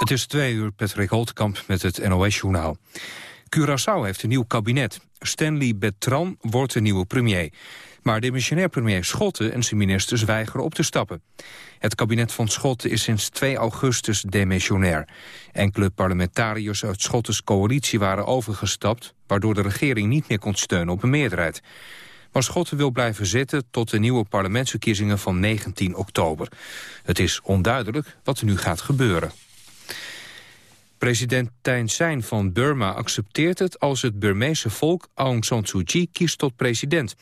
Het is twee uur, Patrick Holtkamp met het NOS-journaal. Curaçao heeft een nieuw kabinet. Stanley Betran wordt de nieuwe premier. Maar demissionair premier Schotten en zijn ministers weigeren op te stappen. Het kabinet van Schotten is sinds 2 augustus demissionair. Enkele parlementariërs uit Schottens coalitie waren overgestapt... waardoor de regering niet meer kon steunen op een meerderheid. Maar Schotten wil blijven zitten tot de nieuwe parlementsverkiezingen van 19 oktober. Het is onduidelijk wat er nu gaat gebeuren. President Thein Sein van Burma accepteert het als het Burmeese volk Aung San Suu Kyi kiest tot president.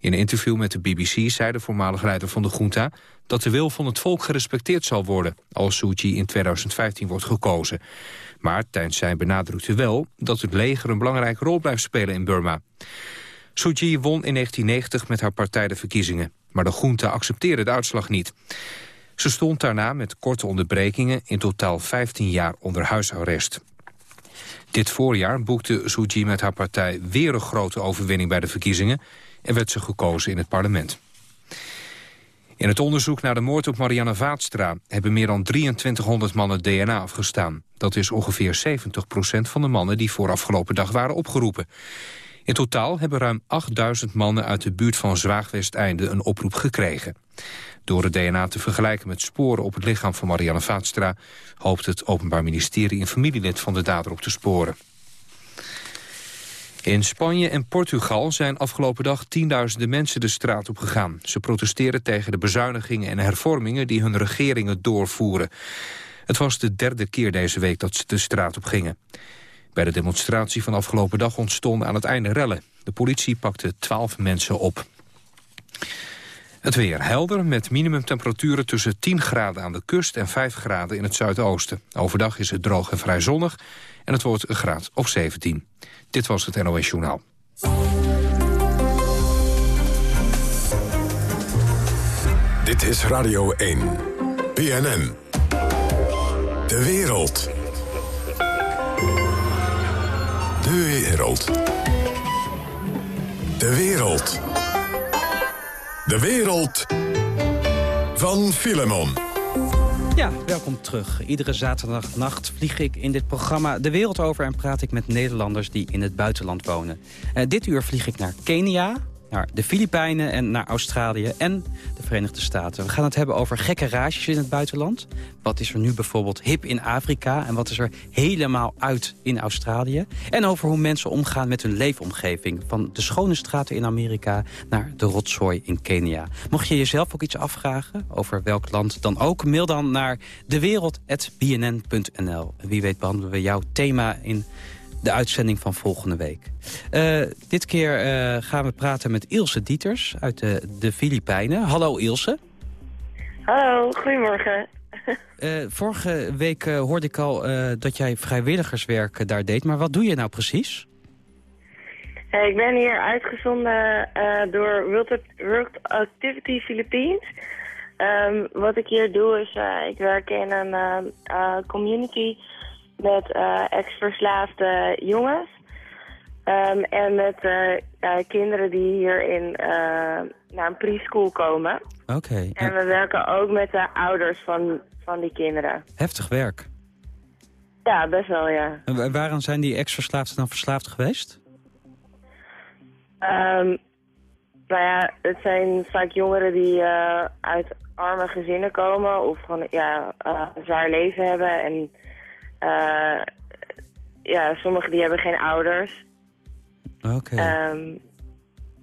In een interview met de BBC zei de voormalig leider van de junta dat de wil van het volk gerespecteerd zal worden als Suu Kyi in 2015 wordt gekozen. Maar Thein Sein benadrukte wel dat het leger een belangrijke rol blijft spelen in Burma. Suu Kyi won in 1990 met haar partij de verkiezingen, maar de junta accepteerde de uitslag niet. Ze stond daarna met korte onderbrekingen in totaal 15 jaar onder huisarrest. Dit voorjaar boekte Suu Kyi met haar partij weer een grote overwinning bij de verkiezingen en werd ze gekozen in het parlement. In het onderzoek naar de moord op Marianne Vaatstra hebben meer dan 2300 mannen DNA afgestaan. Dat is ongeveer 70% van de mannen die voor afgelopen dag waren opgeroepen. In totaal hebben ruim 8000 mannen uit de buurt van Zwaagwesteinde een oproep gekregen. Door het DNA te vergelijken met sporen op het lichaam van Marianne Vaatstra... hoopt het Openbaar Ministerie een familielid van de dader op te sporen. In Spanje en Portugal zijn afgelopen dag tienduizenden mensen de straat op gegaan. Ze protesteren tegen de bezuinigingen en hervormingen die hun regeringen doorvoeren. Het was de derde keer deze week dat ze de straat op gingen. Bij de demonstratie van afgelopen dag ontstonden aan het einde rellen. De politie pakte twaalf mensen op. Het weer helder met minimumtemperaturen tussen 10 graden aan de kust en 5 graden in het zuidoosten. Overdag is het droog en vrij zonnig en het wordt een graad of 17. Dit was het NOS Journaal. Dit is Radio 1. BNN. De wereld. De wereld. De wereld. De wereld van Filemon. Ja, welkom terug. Iedere zaterdagnacht vlieg ik in dit programma de wereld over... en praat ik met Nederlanders die in het buitenland wonen. Uh, dit uur vlieg ik naar Kenia, naar de Filipijnen en naar Australië en de Verenigde Staten. We gaan het hebben over gekke rages in het buitenland. Wat is er nu bijvoorbeeld hip in Afrika en wat is er helemaal uit in Australië. En over hoe mensen omgaan met hun leefomgeving. Van de schone straten in Amerika naar de rotzooi in Kenia. Mocht je jezelf ook iets afvragen over welk land dan ook... mail dan naar dewereld.bnn.nl. Wie weet behandelen we jouw thema in de uitzending van volgende week. Uh, dit keer uh, gaan we praten met Ilse Dieters uit de, de Filipijnen. Hallo Ilse. Hallo, goedemorgen. Uh, vorige week hoorde ik al dat jij vrijwilligerswerk daar deed. Maar wat doe je nou precies? ik ben hier uitgezonden door World, World Activity Philippines. Um, wat ik hier doe is, ik werk in een community met uh, ex-verslaafde jongens. Um, en met uh, kinderen die hier in, uh, naar een preschool komen. Oké. En we werken ook met de ouders van, van die kinderen. Heftig werk. Ja, best wel, ja. En waarom zijn die ex-verslaafden dan verslaafd geweest? Um, nou ja, het zijn vaak jongeren die uit arme gezinnen komen of gewoon ja, een zwaar leven hebben en uh, ja, sommigen die hebben geen ouders. Oké. Ehm,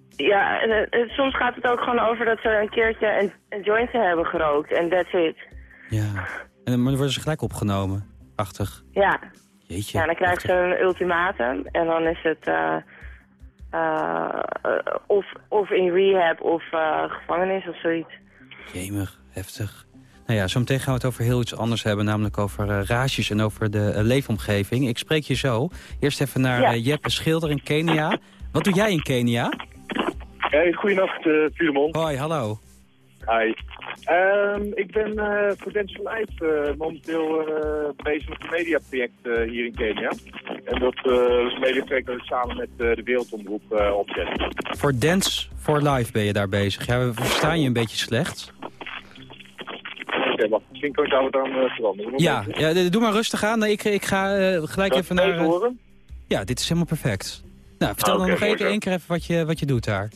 ja, soms gaat het ook gewoon over dat ze een keertje een, een joint hebben gerookt en that's it. Ja, en dan worden ze gelijk opgenomen. Achtig. Ja. Jeetje. Ja, dan krijgen ze een ultimatum en dan is het uh, uh, of, of in rehab of gevangenis of zoiets. Jemig, heftig. Nou ja, zometeen gaan we het over heel iets anders hebben. Namelijk over uh, rages en over de uh, leefomgeving. Ik spreek je zo. Eerst even naar ja. uh, Jeppe Schilder in Kenia. Wat doe jij in Kenia? Hey, goedenacht, uh. Hoi, hallo. Hi. Um, ik ben voor Dance for Life momenteel bezig met een mediaproject hier in Kenia. En dat is een mediaproject dat ik samen met de Wereldomroep opzet. Voor Dance for Life ben je daar bezig. Ja, we verstaan je een beetje slecht. Daar wat aan uh, veranderen. Ja, ja, doe maar rustig aan. Ik, ik ga uh, gelijk even naar... horen? Ja, dit is helemaal perfect. Nou, vertel dan nog even één keer even wat je, wat je doet daar.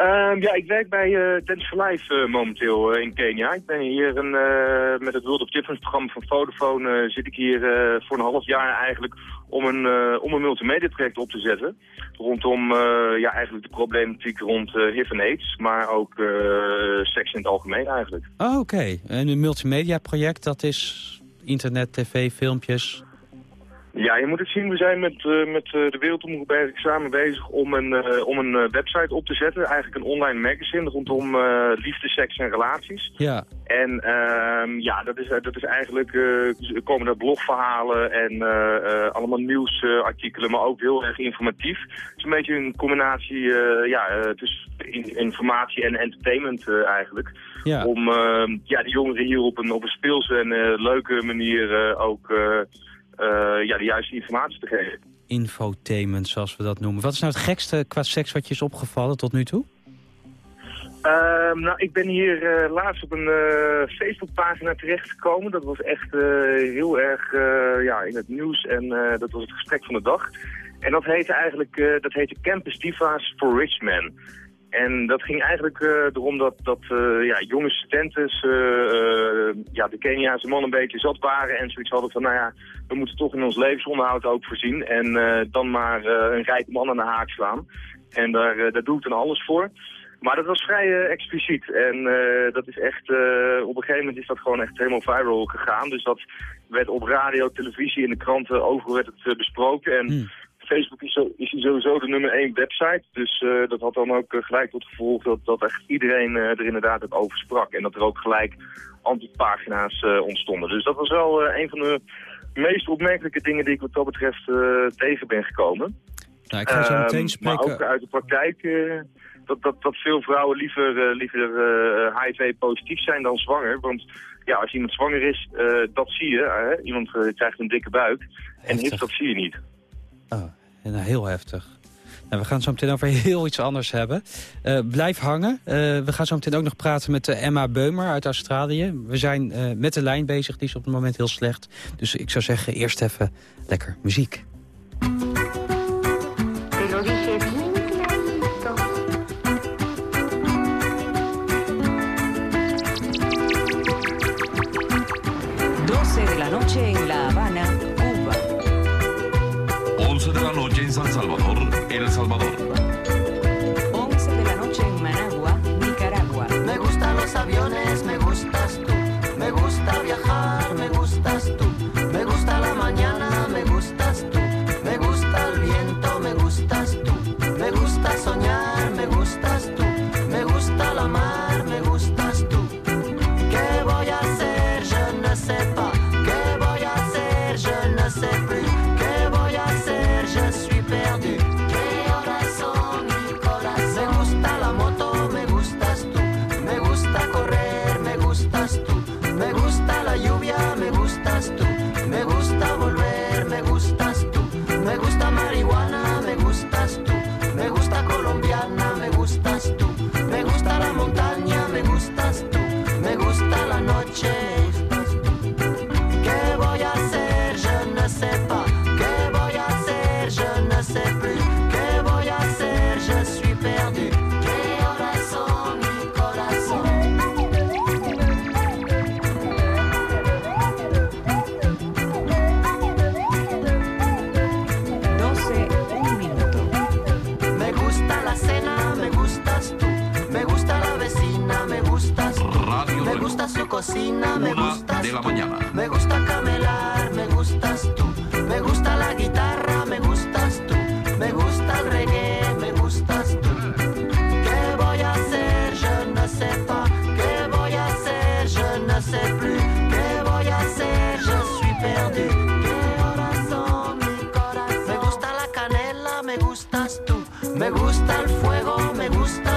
Uh, ja, ik werk bij uh, Dance for Life uh, momenteel uh, in Kenia. Ik ben hier een, met het World of Difference programma van Vodafone zit ik hier voor een half jaar eigenlijk om een, om een multimedia project op te zetten. Rondom ja, eigenlijk de problematiek rond HIV en AIDS, maar ook seks in het algemeen eigenlijk. Oh, oké. En een multimedia project, dat is internet, tv, filmpjes... Ja, je moet het zien. We zijn met, uh, met uh, de Wereldomroep eigenlijk samen bezig om een, uh, om een website op te zetten. Eigenlijk een online magazine rondom liefde, seks en relaties. Ja. En ehm, ja, dat is, dat is eigenlijk, er komen er blogverhalen en allemaal nieuwsartikelen, maar ook heel erg informatief. Het is een beetje een combinatie ja, tussen informatie en entertainment eigenlijk. Ja. Om ehm, ja, de jongeren hier op een, op een speelse en leuke manier ook... Uh, ja, de juiste informatie te geven. Infotainment, zoals we dat noemen. Wat is nou het gekste qua seks wat je is opgevallen tot nu toe? Uh, nou, ik ben hier uh, laatst op een uh, Facebookpagina terechtgekomen. Dat was echt heel erg ja, in het nieuws en dat was het gesprek van de dag. En dat heette eigenlijk dat heette Campus Divas for Rich Men. En dat ging eigenlijk uh, erom dat, dat uh, ja, jonge studenten uh, ja, de Keniaanse man een beetje zat waren en zoiets hadden van, nou ja, we moeten toch in ons levensonderhoud ook voorzien en dan maar een rijke man aan de haak slaan. En daar, daar doe ik dan alles voor. Maar dat was vrij expliciet en dat is echt, op een gegeven moment is dat gewoon echt helemaal viral gegaan. Dus dat werd op radio, televisie en de kranten overal werd het besproken en... Hmm. Facebook is, zo, is sowieso de nummer één website. Dus uh, dat had dan ook uh, gelijk tot gevolg dat, dat echt iedereen uh, er inderdaad het over sprak. En dat er ook gelijk antipagina's ontstonden. Dus dat was wel een van de meest opmerkelijke dingen die ik wat dat betreft tegen ben gekomen. Nou, ik ga zo meteen spreken... Maar ook uit de praktijk dat, dat, dat veel vrouwen liever, liever HIV-positief zijn dan zwanger. Want ja, als iemand zwanger is, dat zie je. iemand krijgt een dikke buik. En HIV, dat zie je niet. Oh. En, nou, heel heftig. Nou, we gaan zo meteen over heel iets anders hebben. Uh, blijf hangen. Uh, we gaan zo meteen ook nog praten met Emma Beumer uit Australië. We zijn met de lijn bezig, die is op het moment heel slecht. Dus ik zou zeggen, eerst even lekker muziek. Cocina, me Una gustas de la tú. mañana. Me gusta camelar, me gustas tú. Me gusta la guitarra, me gustas tú. Me gusta el reggae, me gustas tú. ¿Qué voy a hacer? Je ne sais pas. ¿Qué voy a hacer? Je ne sais plus. ¿Qué voy a hacer? Je suis perdu. ¿Qué horas son mi corazón? Me gusta la canela, me gustas tú. Me gusta el fuego, me gustas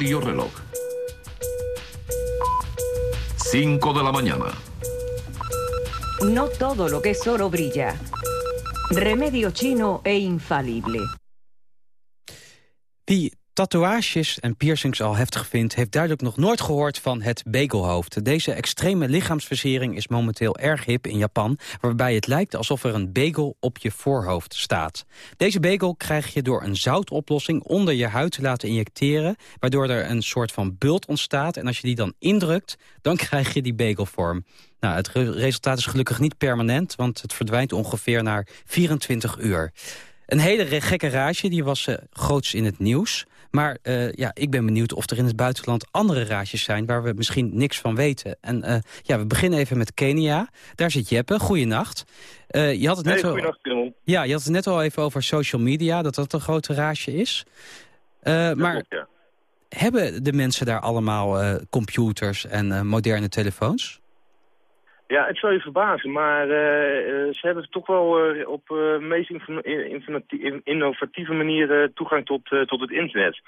Radio Reloj. 5 de la mañana. No todo lo que es oro brilla. Remedio chino e infalible. Tatoeages en piercings al heftig vindt... heeft duidelijk nog nooit gehoord van het begelhoofd. Deze extreme lichaamsversiering is momenteel erg hip in Japan... waarbij het lijkt alsof er een begel op je voorhoofd staat. Deze begel krijg je door een zoutoplossing onder je huid te laten injecteren... waardoor er een soort van bult ontstaat. En als je die dan indrukt, dan krijg je die begelvorm. Nou, het re- resultaat is gelukkig niet permanent... want het verdwijnt ongeveer na 24 uur. Een hele gekke rage, die was eh, groots in het nieuws. Maar eh, ja, ik ben benieuwd of er in het buitenland andere rages zijn... waar we misschien niks van weten. En eh, ja, we beginnen even met Kenia. Daar zit Jeppe. Goeienacht. Eh je had het net Hey, al... Ja, je had het net al even over social media, dat dat een grote rage is. Maar klopt, ja. hebben de mensen daar allemaal computers en moderne telefoons? Ja, het zal je verbazen, maar eh, eh, ze hebben toch wel eh, op de meest innovatieve manier toegang tot, tot het internet.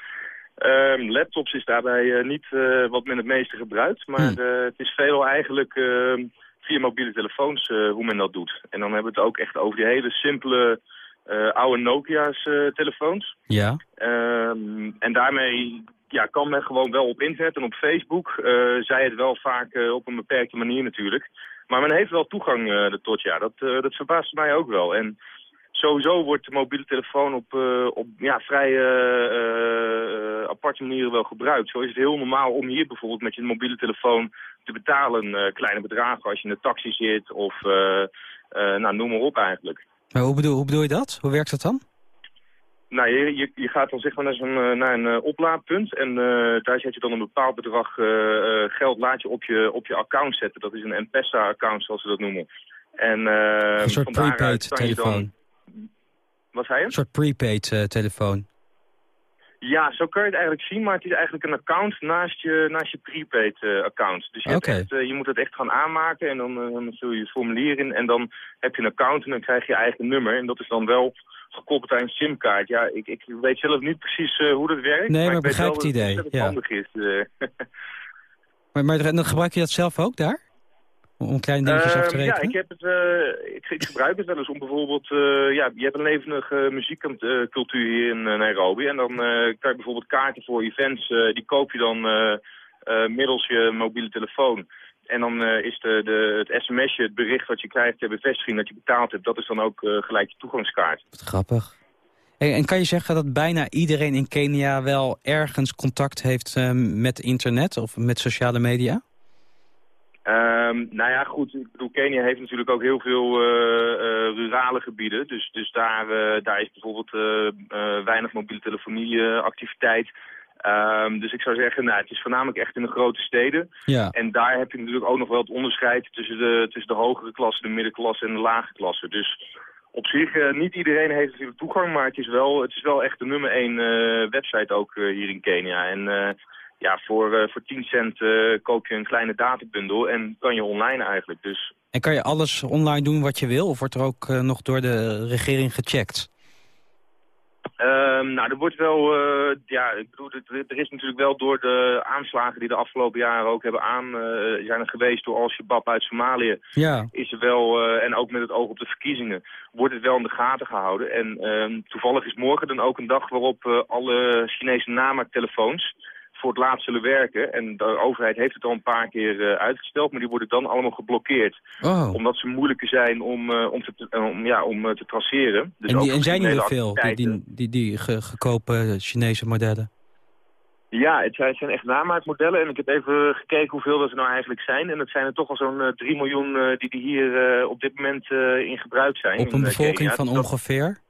Ehm, laptops is daarbij niet wat men het meeste gebruikt, maar Hmm. het is veelal eigenlijk ehm, via mobiele telefoons hoe men dat doet. En dan hebben we het ook echt over die hele simpele oude Nokia's telefoons. Ja. Ehm, en daarmee ja, kan men gewoon wel op internet en op Facebook, eh zij het wel vaak eh, op een beperkte manier natuurlijk. Maar men heeft wel toegang eh tot, ja, dat, dat verbaast mij ook wel. En sowieso wordt de mobiele telefoon op, op ja, vrij aparte manieren wel gebruikt. Zo is het heel normaal om hier bijvoorbeeld met je mobiele telefoon te betalen kleine bedragen als je in een taxi zit of nou, noem maar op eigenlijk. Maar hoe bedoel, hoe bedoel je dat? Hoe werkt dat dan? Nou, je, je, je gaat dan zeg maar naar, zo'n, eh, naar een eh, oplaadpunt en eh, daar zet je dan een bepaald bedrag geld laat je op, je op je account zetten. Dat is een M-Pesa-account zoals ze dat noemen. En, Een soort prepaid telefoon. Dan, wat zei je? Een soort prepaid telefoon. Ja, zo kun je het eigenlijk zien, maar het is eigenlijk een account naast je, naast je prepaid account. Dus je, echt, je moet het echt gaan aanmaken en dan, eh, dan vul je het formulier in en dan heb je een account en dan krijg je je eigen nummer. En dat is dan wel gekoppeld aan een simkaart. Ja, ik, ik weet zelf niet precies eh, hoe dat werkt. Nee, maar ik weet begrijp het dat idee, ontzettend ja. handig is. eh. Maar, maar dan gebruik je dat zelf ook daar? Om kleine dingetjes af te Ehm, rekenen? Ja, ik, heb het, eh, ik, ik gebruik het wel eens om bijvoorbeeld... ja, je hebt een levendige muziekcultuur hier in Nairobi. En dan kan je bijvoorbeeld kaarten voor events... die koop je dan middels je mobiele telefoon. En dan eh, is de, de, het sms'je, het bericht wat je krijgt ter bevestiging dat je betaald hebt... dat is dan ook eh, gelijk je toegangskaart. Wat grappig. Hey, en kan je zeggen dat bijna iedereen in Kenia wel ergens contact heeft eh, met internet of met sociale media? Ehm, nou ja, goed. Ik bedoel, Kenia heeft natuurlijk ook heel veel eh, rurale gebieden. Dus, dus daar, daar is bijvoorbeeld weinig mobiele telefonieactiviteit. Ehm, dus ik zou zeggen, nou, het is voornamelijk echt in de grote steden. Ja. En daar heb je natuurlijk ook nog wel het onderscheid tussen de, tussen de hogere klasse, de middenklasse en de lage klasse. Dus op zich, eh, niet iedereen heeft natuurlijk toegang, maar het is wel, het is wel echt de nummer één eh, website ook eh, hier in Kenia. En ja, voor, voor 10 cent koop je een kleine databundel en kan je online eigenlijk. Dus En kan je alles online doen wat je wil? Of wordt er ook nog door de regering gecheckt? Ehm, nou, er wordt wel, eh, ja, ik bedoel, er, is natuurlijk wel door de aanslagen die de afgelopen jaren ook hebben aan, eh, zijn er geweest door Al-Shabaab uit Somalië, Ja. is er wel, eh, en ook met het oog op de verkiezingen, wordt het wel in de gaten gehouden. En ehm, toevallig is morgen dan ook een dag waarop alle Chinese namaaktelefoons voor het laatst zullen werken. En de overheid heeft het al een paar keer eh, uitgesteld, maar die worden dan allemaal geblokkeerd. Oh. Omdat ze moeilijker zijn om, eh, om, te, om, ja, om eh, te traceren. Dus en, ook die, en zijn die er veel, die, die, die, die goedkope Chinese modellen? Ja, het zijn, echt namaakmodellen. En ik heb even gekeken hoeveel dat er nou eigenlijk zijn. En het zijn er toch al zo'n eh, 3 miljoen die, die hier op dit moment in gebruik zijn. Op een bevolking van Dus ongeveer?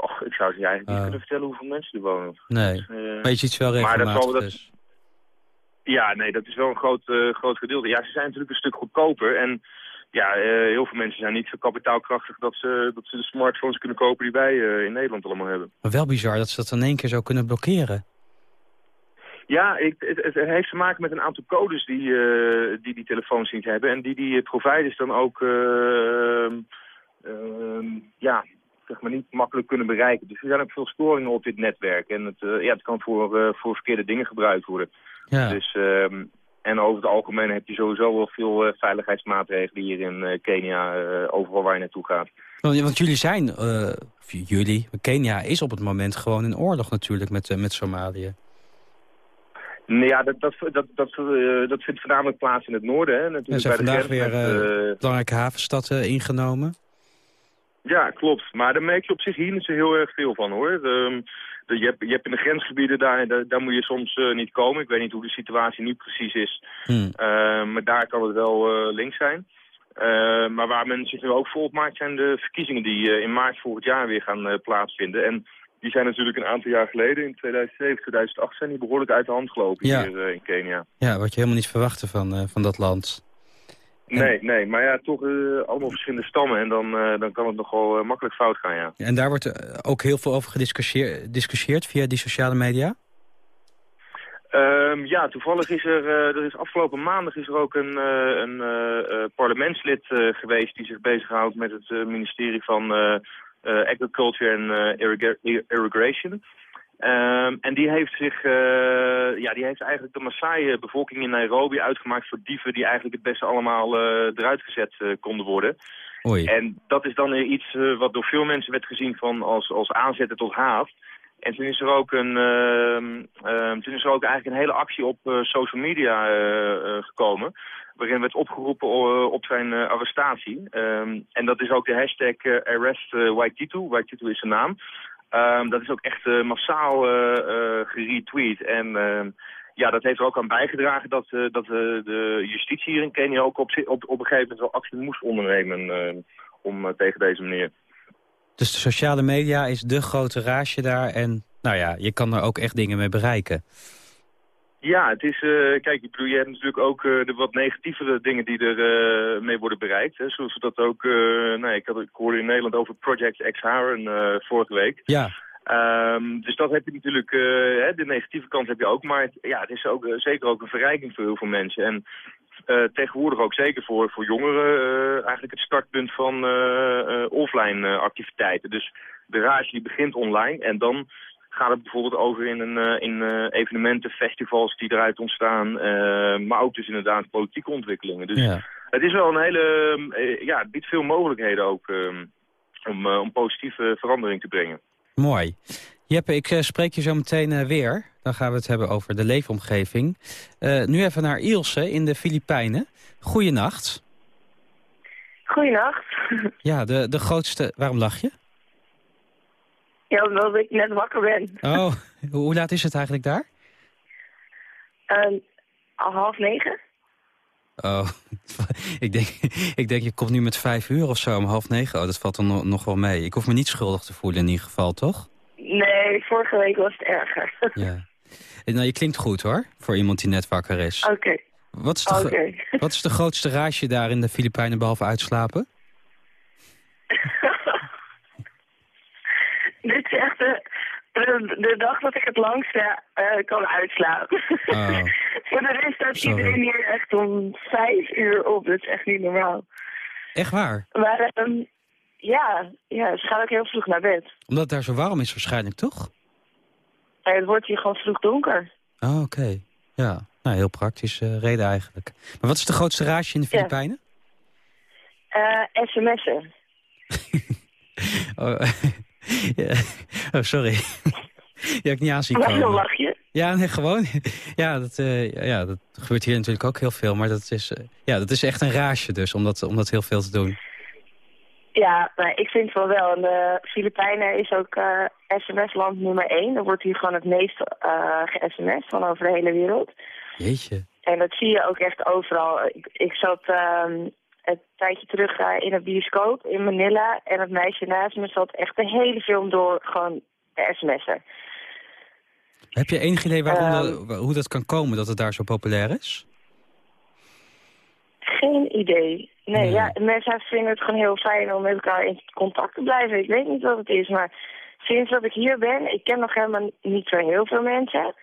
Och, ik zou je eigenlijk niet Oh. kunnen vertellen hoeveel mensen er wonen. Nee. Eh, Maar je ziet ze wel maar dat regelmatig zal- dat- dus. Ja, nee, dat is wel een groot, eh, groot gedeelte. Ja, ze zijn natuurlijk een stuk goedkoper. En ja, eh, heel veel mensen zijn niet zo kapitaalkrachtig dat ze, dat ze de smartphones kunnen kopen die wij in Nederland allemaal hebben. Maar wel bizar dat ze dat in één keer zo kunnen blokkeren. Ja, ik, het, het heeft te maken met een aantal codes die eh, die, die telefoons niet hebben. En die die providers dan ook ehm, ehm, ja, zeg maar niet makkelijk kunnen bereiken. Dus er zijn ook veel storingen op dit netwerk. En het, eh, ja, het kan voor, eh, voor verkeerde dingen gebruikt worden. Ja. Dus, ehm, en over het algemeen heb je sowieso wel veel eh, veiligheidsmaatregelen hier in Kenia, overal waar je naartoe gaat. Want, want jullie zijn, of jullie, Kenia is op het moment gewoon in oorlog natuurlijk met, met Somalië. Nou ja, dat, dat, dat, dat, eh, dat vindt voornamelijk plaats in het noorden. Hè, natuurlijk zijn bij de vandaag weer met, belangrijke havenstad ingenomen. Ja, klopt. Maar daar merk je op zich hier niet zo heel erg veel van, hoor. Ehm, de, je, hebt, je hebt in de grensgebieden, daar, daar, daar moet je soms eh, niet komen. Ik weet niet hoe de situatie nu precies is. Hm. Eh, maar daar kan het wel eh, links zijn. Eh, maar waar men zich nu ook voor opmaakt zijn de verkiezingen die eh, in maart volgend jaar weer gaan plaatsvinden. En die zijn natuurlijk een aantal jaar geleden, in 2007, 2008, zijn die behoorlijk uit de hand gelopen Ja. hier in Kenia. Ja, wat je helemaal niet verwachtte van, van dat land. Nee, nee, maar ja, toch eh, allemaal verschillende stammen en dan, eh, dan kan het nogal eh, makkelijk fout gaan, ja. En daar wordt ook heel veel over gediscussieerd via die sociale media. Ehm, ja, toevallig is er, er is afgelopen maandag is er ook een, een parlementslid geweest die zich bezighoudt met het ministerie van Agriculture en Irriga- Irrigation. Ehm, en die heeft zich, eh, ja, die heeft eigenlijk de Maasai-bevolking in Nairobi uitgemaakt voor dieven die eigenlijk het beste allemaal eh, eruit gezet eh, konden worden. Oei. En dat is dan iets wat door veel mensen werd gezien van als, als aanzetten tot haat. En toen is er ook een, ehm, ehm, toen is er ook eigenlijk een hele actie op social media gekomen. Waarin werd opgeroepen op zijn arrestatie. En dat is ook de hashtag eh, arrest uh, Waititu. Waititu is zijn naam. Ehm, dat is ook echt eh, massaal eh, eh, geretweet. En ehm, ja, dat heeft er ook aan bijgedragen dat, dat de justitie hier in Kenia ook op, op, op een gegeven moment wel actie moest ondernemen om tegen deze meneer. Dus de sociale media is de grote raasje daar. En nou ja, je kan er ook echt dingen mee bereiken. Ja, het is, eh, kijk, ik bedoel, je hebt natuurlijk ook eh, de wat negatievere dingen die er eh, mee worden bereikt. Hè, zoals dat ook, nee, ik, had, ik hoorde in Nederland over Project X Haren vorige week. Ja, Ehm, dus dat heb je natuurlijk, eh, hè, de negatieve kant heb je ook. Maar het, ja, het is ook, zeker ook een verrijking voor heel veel mensen. En tegenwoordig ook zeker voor, voor jongeren eigenlijk het startpunt van offline activiteiten. Dus de rage die begint online en dan gaat het bijvoorbeeld over in, een, eh, in eh, evenementen, festivals die eruit ontstaan. eh, maar ook dus inderdaad politieke ontwikkelingen. Dus ja. het is wel een hele, ja, het biedt veel mogelijkheden ook ehm, om, eh, om positieve verandering te brengen. Mooi. Jeppe, ik eh, spreek je zo meteen eh, weer. Dan gaan we het hebben over de leefomgeving. Eh, nu even naar Ilse in de Filipijnen. Goeienacht. Goeienacht. Ja, de, de grootste... Waarom lach je? Ja, omdat ik net wakker ben. Oh, hoe laat is het eigenlijk daar? Al half negen? Oh, ik denk, ik denk je komt nu met vijf uur of zo om half negen. Oh, dat valt dan no- nog wel mee. Ik hoef me niet schuldig te voelen in ieder geval, toch? Nee, vorige week was het erger. Ja. Eh, Nou, je klinkt goed hoor, voor iemand die net wakker is. Oké, Wat, is de wat is de grootste raasje daar in de Filipijnen behalve uitslapen? Dit is echt de, de, de dag dat ik het langste eh, kan uitslapen. Oh. Voor de rest staat iedereen hier echt om vijf uur op. Dat is echt niet normaal. Echt waar? Maar ehm, ja, ja, ze gaat ook heel vroeg naar bed. Omdat het daar zo warm is waarschijnlijk, toch? En het wordt hier gewoon vroeg donker. Oh, oké. Ja, nou, heel praktische eh, reden eigenlijk. Maar wat is de grootste rage in de Ja. Filipijnen? Eh, sms'en. Oh, ja. oh, sorry. Die heb ik niet aanzien Waarom komen. lach je? Ja, nee, gewoon. Ja dat, eh, ja, dat gebeurt hier natuurlijk ook heel veel. Maar dat is, eh, ja, dat is echt een raasje dus, om dat, om dat heel veel te doen. Ja, ik vind het wel wel. En de Filipijnen is ook eh, sms-land nummer één. Er wordt hier gewoon het meest eh ge-sms van over de hele wereld. Jeetje. En dat zie je ook echt overal. Ik, ik zat ehm, een tijdje terug eh, in een bioscoop in Manila. En het meisje naast me zat echt de hele film door gewoon te sms'en. Heb je enig idee waarom Ehm. hoe dat kan komen dat het daar zo populair is? Geen idee. Nee, Nee. ja, mensen vinden het gewoon heel fijn om met elkaar in contact te blijven. Ik weet niet wat het is, maar sinds dat ik hier ben, ik ken nog helemaal niet zo heel veel mensen.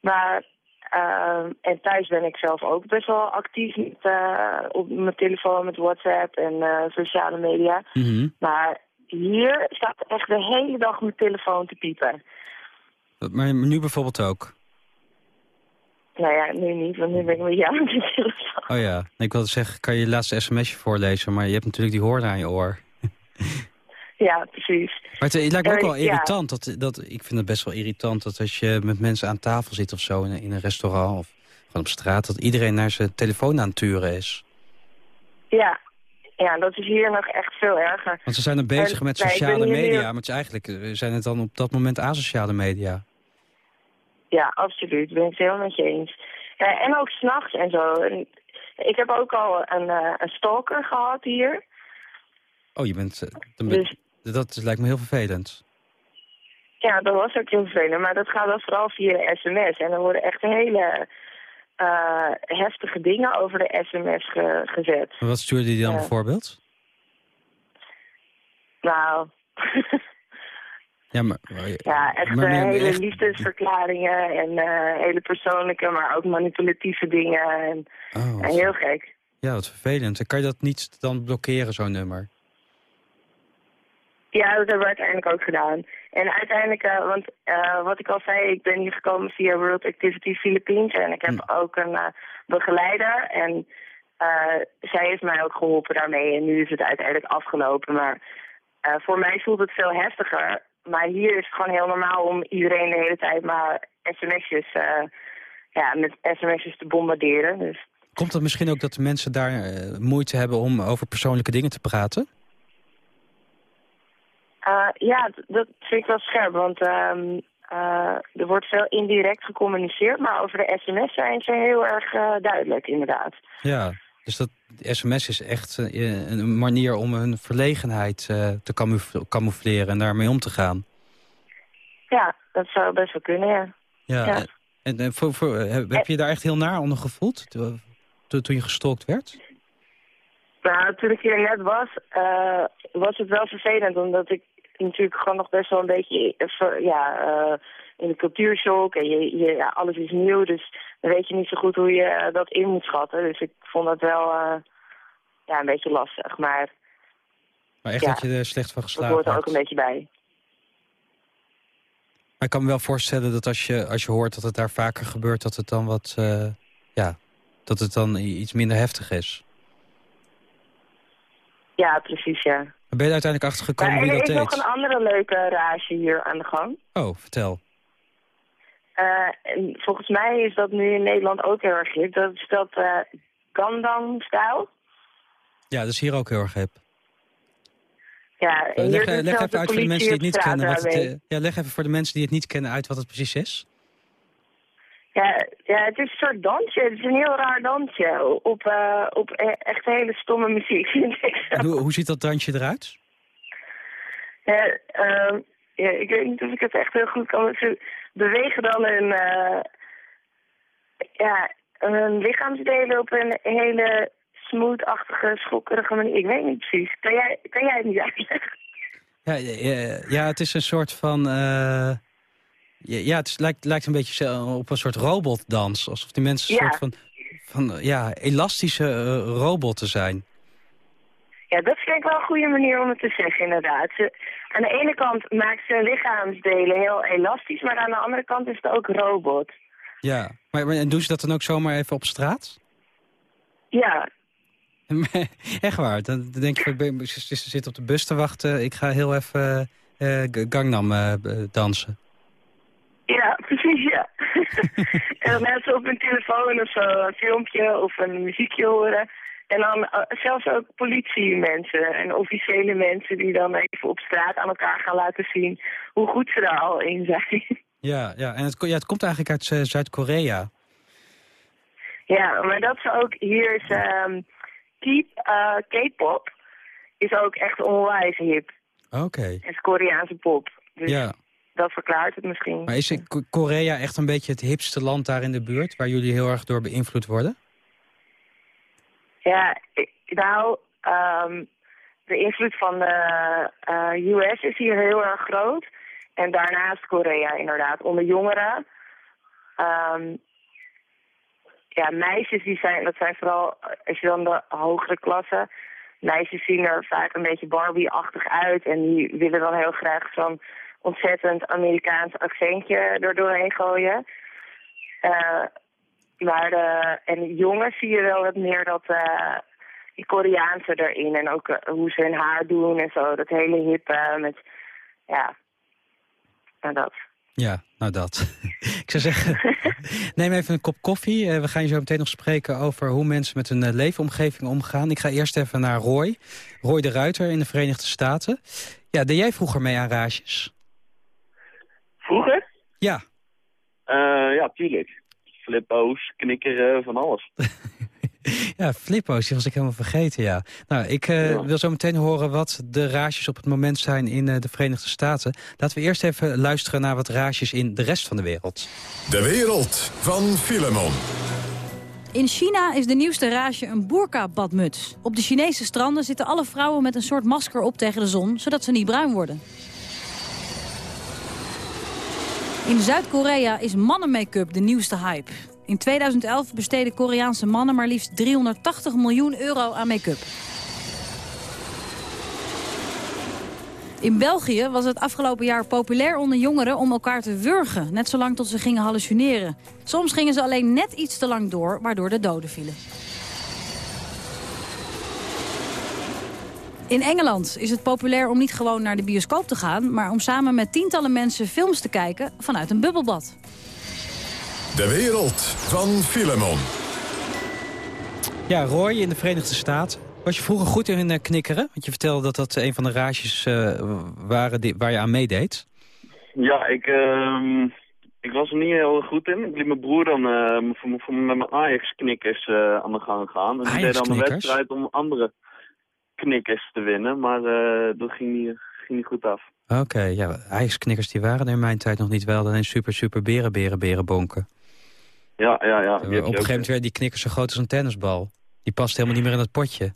Maar, ehm, en thuis ben ik zelf ook best wel actief met, eh, op mijn telefoon, met WhatsApp en eh, sociale media. Mhm. Maar hier staat echt de hele dag mijn telefoon te piepen. Maar nu bijvoorbeeld ook. Nou ja, nu niet, want nu ben ik met jou op de telefoon. Oh ja, ik wilde zeggen, kan je je laatste sms'je voorlezen, maar je hebt natuurlijk die hoorn aan je oor. Ja, precies. Maar het, het lijkt me ook Eh, wel ja. irritant. Dat, dat, ik vind het best wel irritant dat als je met mensen aan tafel zit of zo... in, in een restaurant of gewoon op straat... dat iedereen naar zijn telefoon aan het turen is. Ja. ja, dat is hier nog echt veel erger. Want ze zijn dan bezig En, met ben sociale media... maar het is eigenlijk eh, zijn het dan op dat moment asociale media. Ja, absoluut. Ben ik het helemaal met je eens. Ja, en ook s'nachts en zo. En ik heb ook al een, eh, een stalker gehad hier. Oh, je bent... eh, ben- Dus dat lijkt me heel vervelend. ja, dat was ook heel vervelend. Maar dat gaat dan vooral via de sms. En er worden echt hele eh, heftige dingen over de sms ge- gezet. Wat stuurde die dan bijvoorbeeld? Nou, Ja, maar... ja, echt maar eh, hele echt- liefdesverklaringen en eh, hele persoonlijke, maar ook manipulatieve dingen. En, Oh, en heel gek. ja, wat vervelend. En kan je dat niet dan blokkeren, zo'n nummer? Ja, dat hebben we uiteindelijk ook gedaan. En uiteindelijk, eh, want eh, wat ik al zei, ik ben hier gekomen via World Activity Philippines. En ik heb ook een eh, begeleider. En zij heeft mij ook geholpen daarmee. En nu is het uiteindelijk afgelopen. Maar voor mij voelt het veel heftiger. Maar hier is het gewoon heel normaal om iedereen de hele tijd maar sms'jes, ja, met sms'jes te bombarderen. Dus Komt het misschien ook dat de mensen daar moeite hebben om over persoonlijke dingen te praten? Uh, ja, dat vind ik wel scherp, want ehm, eh, er wordt veel indirect gecommuniceerd, maar over de sms zijn ze heel erg eh, duidelijk, inderdaad. Ja, dus dat sms is echt eh, een manier om hun verlegenheid eh, te camouf- camoufleren en daarmee om te gaan. Ja, dat zou best wel kunnen, ja. Ja, Ja. eh, En, eh, voor, voor, eh, heb, heb je daar echt heel naar onder gevoeld to- to- toen je gestalkt werd? Nou, toen ik hier net was, eh, was het wel vervelend, omdat ik natuurlijk gewoon nog best wel een beetje eh, ja, eh, in de cultuurshock en je, je, ja, alles is nieuw, dus dan weet je niet zo goed hoe je eh, dat in moet schatten. Dus ik vond dat wel ja, een beetje lastig, maar Maar echt Ja, dat je er slecht van dat geslagen hoort er ook een beetje bij. Maar ik kan me wel voorstellen dat als je, als je hoort dat het daar vaker gebeurt... dat het dan wat, ja, dat het dan iets minder heftig is. Ja, precies, ja. Maar ben je er uiteindelijk achter gekomen Maar wie er dat is nog deed? een andere leuke rage hier aan de gang. Oh, vertel. En volgens mij is dat nu in Nederland ook heel erg hip. Dat is dat eh Gandam-stijl. Ja, dat is hier ook heel erg hip. Ja, hier leg, leg even uit voor de mensen die het niet kennen. Wat het, ja, leg even voor de mensen die het niet kennen uit wat het precies is. Ja, ja, het is een soort dansje. Het is een heel raar dansje. Op, eh, op e- echt hele stomme muziek, vind ik. En hoe, hoe ziet dat dansje eruit? Ja, ehm, ja, ik weet niet of ik het echt heel goed kan. Ze bewegen dan hun, eh, ja, hun lichaamsdelen op een hele smooth-achtige, schokkerige manier. Ik weet niet precies. Kan jij, kan jij het niet uitleggen? Ja, ja, ja, het is een soort van... eh, ja, ja, het is, lijkt, lijkt een beetje op een soort robotdans. Alsof die mensen een Ja. soort van, van ja, elastische eh, robotten zijn. Ja, dat vind ik wel een goede manier om het te zeggen, inderdaad. Ze, aan de ene kant maakt ze lichaamsdelen heel elastisch, maar aan de andere kant is het ook robot. Ja, maar, maar en doen ze dat dan ook zomaar even op straat? Ja, Echt waar, dan denk je, ze zit op de bus te wachten, ik ga heel even eh, Gangnam eh, b- dansen. Ja, precies, ja. en dan ze op hun telefoon of zo een filmpje of een muziekje horen. En dan eh, zelfs ook politiemensen en officiële mensen die dan even op straat aan elkaar gaan laten zien hoe goed ze daar al in zijn. Ja, ja en het, ja, het komt eigenlijk uit Zuid-Korea. Ja, maar dat ze ook hier is eh, K-pop is ook echt onwijs hip. Oké, Het is Koreaanse pop. Dus ja. Dat verklaart het misschien. Maar is Korea echt een beetje het hipste land daar in de buurt... waar jullie heel erg door beïnvloed worden? Ja, ik- nou, ehm, de invloed van de eh, US is hier heel erg groot. En daarnaast Korea inderdaad, onder jongeren. Ehm, ja, meisjes die zijn, dat zijn vooral, als je dan de hogere klasse... Meisjes zien er vaak een beetje Barbie-achtig uit. En die willen dan heel graag zo'n ontzettend Amerikaans accentje er doorheen gooien. Eh, maar de, en jongens zie je wel wat meer dat eh, die Koreaanse erin. En ook eh, hoe ze hun haar doen en zo. Dat hele hippe met, ja, nou dat. Ja, nou dat. ik zou zeggen, neem even een kop koffie. Eh, we gaan je zo meteen nog spreken over hoe mensen met hun eh, leefomgeving omgaan. Ik ga eerst even naar Roy. Roy de Ruiter in de Verenigde Staten. Ja, deed jij vroeger mee aan rages? Vroeger? Ja. Eh, ja, tuurlijk. Flippo's, knikkeren, van alles. Ja, flippo's, die was ik helemaal vergeten, ja. Nou, ik eh, Ja. wil zo meteen horen wat de rages op het moment zijn in eh, de Verenigde Staten. Laten we eerst even luisteren naar wat rages in de rest van de wereld. De wereld van Filemon. In China is de nieuwste rage een burka-badmuts. Op de Chinese stranden zitten alle vrouwen met een soort masker op tegen de zon... zodat ze niet bruin worden. In Zuid-Korea is mannenmake-up de nieuwste hype. In 2011 besteden Koreaanse mannen maar liefst 380 miljoen euro aan make-up. In België was het afgelopen jaar populair onder jongeren om elkaar te wurgen. Net zolang tot ze gingen hallucineren. Soms gingen ze alleen net iets te lang door, waardoor de doden vielen. In Engeland is het populair om niet gewoon naar de bioscoop te gaan... maar om samen met tientallen mensen films te kijken vanuit een bubbelbad. De wereld van Filemon. Ja, Roy in de Verenigde Staten. Was je vroeger goed in eh, knikkeren? Want je vertelde dat dat een van de rages eh, waren die, waar je aan meedeed. Ja, ik, ehm, ik was er niet heel erg goed in. Ik liet mijn broer dan eh, voor- voor- met mijn Ajax-knikkers eh, aan de gang gaan. En die deed dan een wedstrijd om andere knikkers te winnen. Maar eh, dat ging niet, ging niet goed af. Oké, ja, ijsknikkers die waren in mijn tijd nog niet wel. Dan een super, super beren, beren, beren bonken. Ja, ja, ja. Op een gegeven moment werden die knikkers zo groot als een tennisbal. Die past helemaal niet meer in het potje.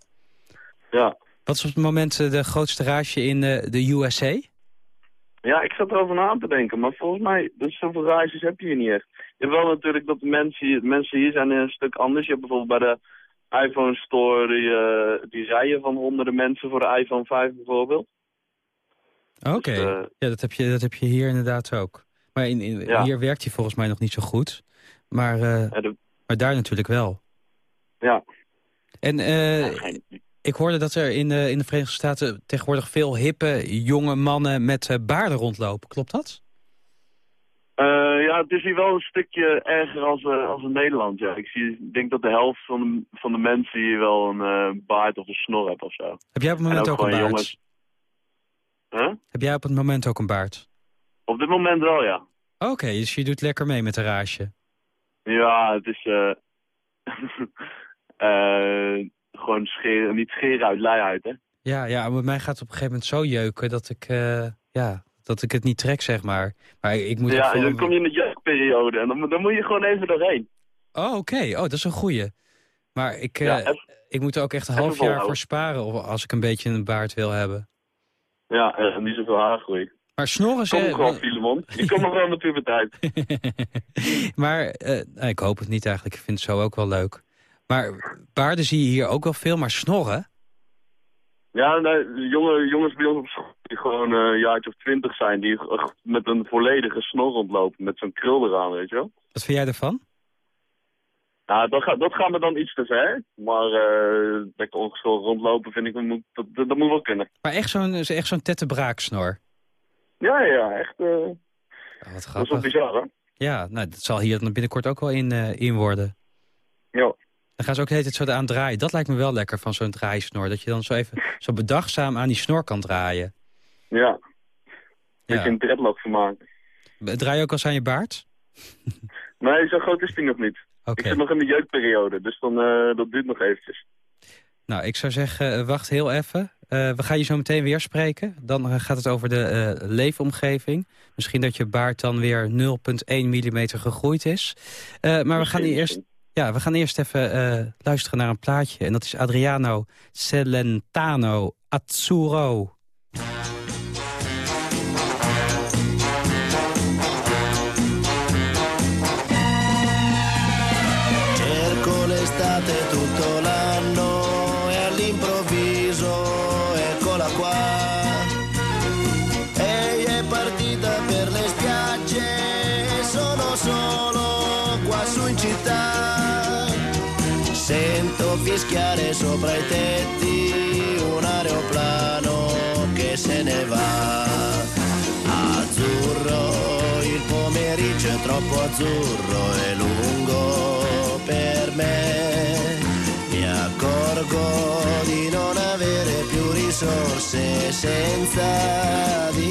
Ja. Wat is op het moment eh, de grootste rage in eh, de USA? ja, ik zat erover na te denken. Maar volgens mij, dus zoveel rages heb je hier niet echt. Je hebt wel natuurlijk dat mensen mensen hier zijn een stuk anders. Je hebt bijvoorbeeld bij de iPhone Store die, eh, die rijen van honderden mensen voor de iPhone 5 bijvoorbeeld. Oké, Dus, eh, ja, dat heb, je, dat heb je hier inderdaad ook. Maar in, in- Ja. hier werkt hij volgens mij nog niet zo goed. Maar, eh, Ja, de- maar daar natuurlijk wel. ja. En geen- ik hoorde dat er in de, in de Verenigde Staten tegenwoordig veel hippe jonge mannen met baarden rondlopen. Klopt dat? Eh, ja, het is hier wel een stukje erger als, eh, als in Nederland. Ja. Ik, zie, ik denk dat de helft van de, van de mensen hier wel een eh, baard of een snor heeft of zo. Heb jij op het En moment ook ook, een baard? jongens. Huh? Heb jij op het moment ook een baard? Op dit moment wel, ja. Oké, dus je doet lekker mee met de rage. Ja, het is gewoon scheren, niet scheren uit, lei uit, hè. Ja, ja, maar mij gaat het op een gegeven moment zo jeuken dat ik, eh, ja, dat ik het niet trek, zeg maar. Maar ik moet Ja, dan kom je in de jeugdperiode en dan, dan moet je gewoon even doorheen. Oh, oké. Oh, dat is een goeie. Maar ik, eh, even- ik moet er ook echt een half jaar voor sparen of- als ik een beetje een baard wil hebben. Ja, en niet zoveel haargroei. Maar snorren Kom ze... gewoon, Filemon. Je komt nog wel met puberteit. maar eh, nou, ik hoop het niet eigenlijk. Ik vind het zo ook wel leuk. Maar baarden zie je hier ook wel veel, maar snorren? Ja, nee, jonge, jongens bij ons op school die gewoon eh, een jaartje of twintig zijn, die met een volledige snor rondlopen, met zo'n krul eraan, weet je wel. Wat vind jij ervan? Nou, dat, gaat dat gaat me dan iets te ver, maar eh lekker ongeschoren rondlopen vind ik, dat, moet- dat, dat, moet wel kunnen. Maar echt zo'n echt zo'n tette braaksnor. Ja, ja, echt, eh, Oh, wat dat is wel grappig. bizar, hè? Ja, nou, dat zal hier dan binnenkort ook wel in, in worden. Ja. Dan gaan ze ook tijd zo aan draaien. Dat lijkt me wel lekker van zo'n draaisnor. Dat je dan zo even zo bedachtzaam aan die snor kan draaien. Ja, dat Ja. je een dreadlock van maken. Draai je ook al aan je baard? Nee, zo groot is die nog niet. Ik zit nog in de jeugdperiode, dus dan, eh, dat duurt nog eventjes. Nou, ik zou zeggen, eh, wacht heel even. Eh, we gaan je zo meteen weer spreken. Dan gaat het over de leefomgeving. Misschien dat je baard dan weer 0,1 mm gegroeid is. Maar we gaan, eerst, ja, we gaan eerst even eh, luisteren naar een plaatje. En dat is Adriano Celentano Azzurro. Azzurro e lungo per me. Mi accorgo di non avere più risorse senza di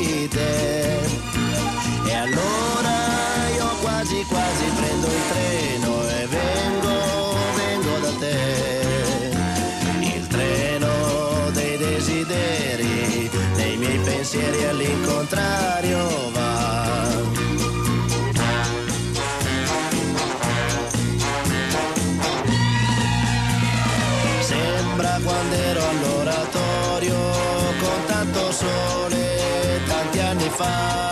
fun.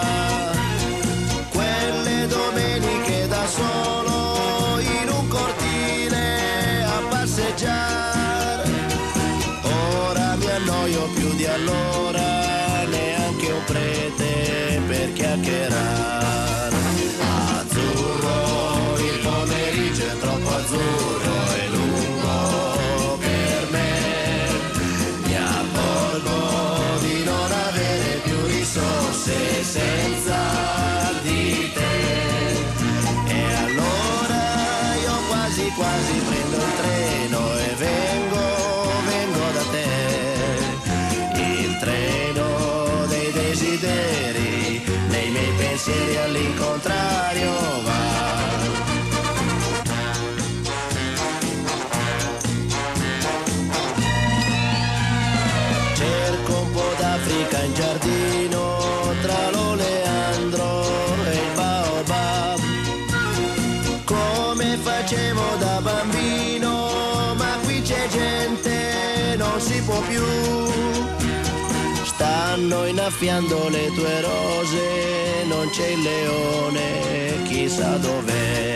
Innaffiando le tue rose, non c'è il leone, chissà dov'è.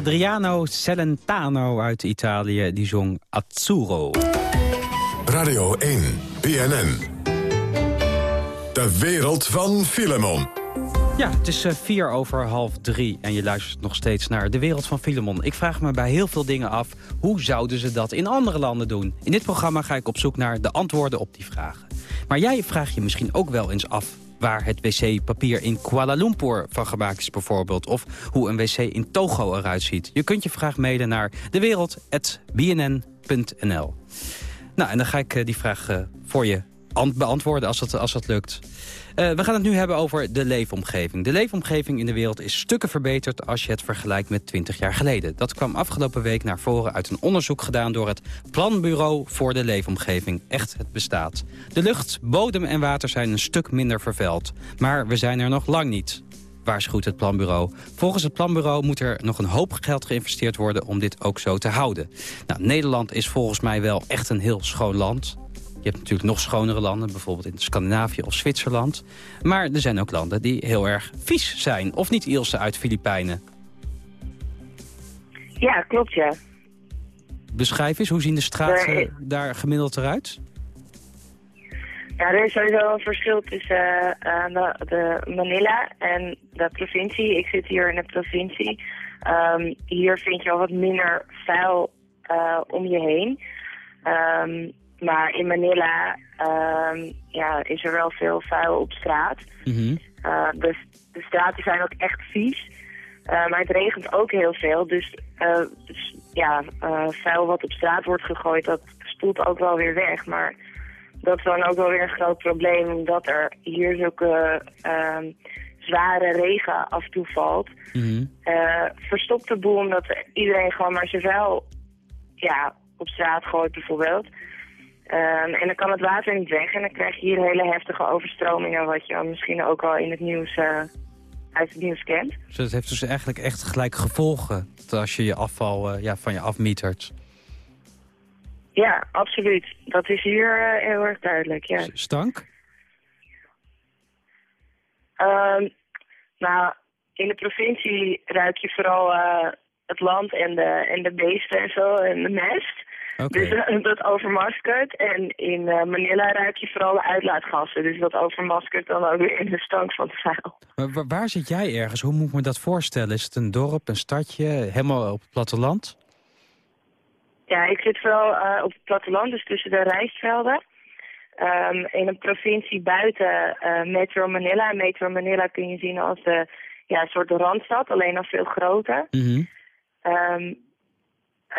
Adriano Celentano uit Italië, die zong Azzurro. Radio 1, BNN. De wereld van Filemon. Ja, het is eh, vier over half drie en je luistert nog steeds naar De Wereld van Filemon. Ik vraag me bij heel veel dingen af, hoe zouden ze dat in andere landen doen? In dit programma ga ik op zoek naar de antwoorden op die vragen. Maar jij vraagt je misschien ook wel eens af waar het wc-papier in Kuala Lumpur van gemaakt is bijvoorbeeld. Of hoe een wc in Togo eruit ziet. Je kunt je vraag mailen naar dewereld.bnn.nl. Nou, en dan ga ik eh, die vraag eh, voor je beantwoorden als dat, als dat lukt. Uh, we gaan het nu hebben over de leefomgeving. De leefomgeving in de wereld is stukken verbeterd als je het vergelijkt met 20 jaar geleden. Dat kwam afgelopen week naar voren uit een onderzoek gedaan door het Planbureau voor de Leefomgeving. Echt, het bestaat. De lucht, bodem en water zijn een stuk minder vervuild. Maar we zijn er nog lang niet waarschuwt het planbureau. Volgens het planbureau moet er nog een hoop geld geïnvesteerd worden om dit ook zo te houden. Nou, Nederland is volgens mij wel echt een heel schoon land. Je hebt natuurlijk nog schonere landen, bijvoorbeeld in Scandinavië of Zwitserland. Maar er zijn ook landen die heel erg vies zijn. Of niet, Ilse, uit Filipijnen? Ja, klopt, ja. Beschrijf eens, hoe zien de straten daar gemiddeld eruit? Ja, er is sowieso een verschil tussen uh, de, de, Manila en de provincie. Ik zit hier in de provincie. Um, hier vind je al wat minder vuil uh, om je heen. Um, maar in Manila um, ja, is er wel veel vuil op straat. Mm -hmm. uh, de, de straten zijn ook echt vies. Uh, maar het regent ook heel veel. Dus, dus ja, vuil wat op straat wordt gegooid, dat spoelt ook wel weer weg. Maar dat is dan ook wel weer een groot probleem, omdat er hier zulke ehm, zware regen af en toe valt. Mm -hmm. verstopt de boel omdat iedereen gewoon maar zijn vuil ja, op straat gooit bijvoorbeeld. Um, en dan kan het water niet weg en dan krijg je hier hele heftige overstromingen, wat je misschien ook al in het nieuws, uh, uit het nieuws kent. Dus dat heeft dus eigenlijk echt gelijk gevolgen als je je afval uh, ja, van je afmietert? Ja, absoluut. Dat is hier uh, heel erg duidelijk, ja. Stank? Um, nou, in de provincie ruik je vooral het land en de, en de beesten en zo en de mest. Okay. Dus uh, dat overmaskert. En in uh, Manila ruik je vooral de uitlaatgassen. Dus dat overmaskert dan ook weer in de stank van het vuil. Maar waar zit jij ergens? Hoe moet ik me dat voorstellen? Is het een dorp, een stadje, helemaal op het platteland? Ja, ik zit vooral uh, op het platteland, dus tussen de rijstvelden. Um, in een provincie buiten Metro Manila. Metro Manila kun je zien als de ja, soort randstad, alleen nog veel groter. Mm -hmm. um,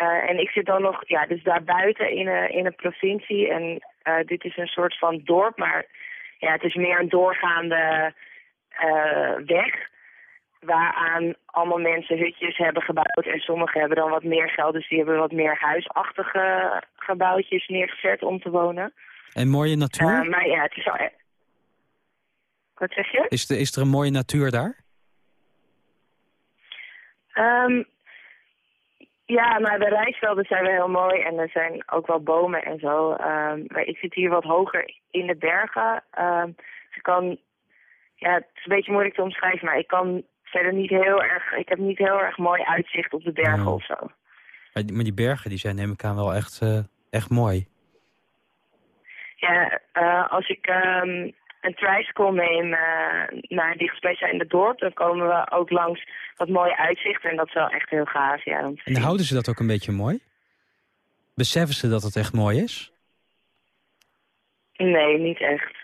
uh, en ik zit dan nog, ja, dus daar buiten in een, in een provincie. En uh, dit is een soort van dorp, maar ja, het is meer een doorgaande uh, weg. Waaraan allemaal mensen hutjes hebben gebouwd. En sommigen hebben dan wat meer geld, dus die hebben wat meer huisachtige gebouwtjes neergezet om te wonen. En mooie natuur? maar ja, het is al... e- Wat zeg je? Is, de, is er een mooie natuur daar? Um, ja, maar de rijstvelden zijn wel heel mooi en er zijn ook wel bomen en zo. Um, maar ik zit hier wat hoger in de bergen. Um, dus ik kan, ja, het is een beetje moeilijk te omschrijven, maar ik kan verder niet heel erg, ik heb niet heel erg mooi uitzicht op de bergen oh. of zo. Maar die, maar die bergen die zijn neem ik aan wel echt, uh, echt mooi. Ja, uh, als ik um, een tricycle neem uh, naar dichtstbijzijnde dorp, dan komen we ook langs wat mooie uitzichten. En dat is wel echt heel gaaf, ja. Om te en houden ze dat ook een beetje mooi? Beseffen ze dat het echt mooi is? Nee, niet echt.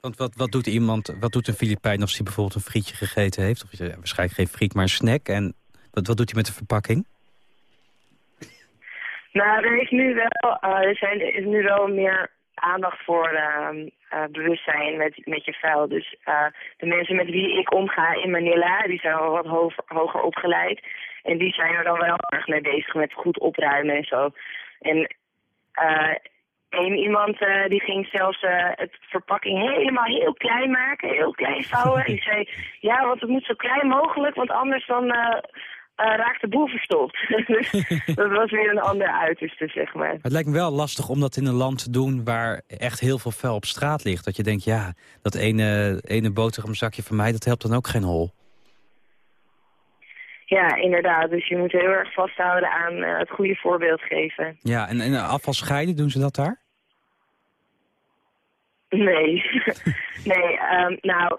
Want wat, wat doet iemand, wat doet een Filipijn als hij bijvoorbeeld een frietje gegeten heeft? Of ja, waarschijnlijk geen friet, maar een snack. En wat, wat doet hij met de verpakking? Nou, er is nu wel, uh, er zijn, er is nu wel meer aandacht voor uh, uh, bewustzijn met, met je vuil. Dus uh, de mensen met wie ik omga in Manila, die zijn wel wat hoger, hoger opgeleid. En die zijn er dan wel erg mee bezig met goed opruimen en zo. En uh, één iemand die ging zelfs het verpakking helemaal heel klein maken, heel klein vouwen. Die zei, ja, want het moet zo klein mogelijk, want anders dan uh, raakt de boel verstopt. dat was weer een ander uiterste, zeg maar. Het lijkt me wel lastig om dat in een land te doen waar echt heel veel vuil op straat ligt. Dat je denkt, ja, dat ene, ene boterhamzakje van mij, dat helpt dan ook geen hol. Ja, inderdaad. Dus je moet heel erg vasthouden aan uh, het goede voorbeeld geven. Ja, en, en afval scheiden, doen ze dat daar? Nee. nee, um, nou...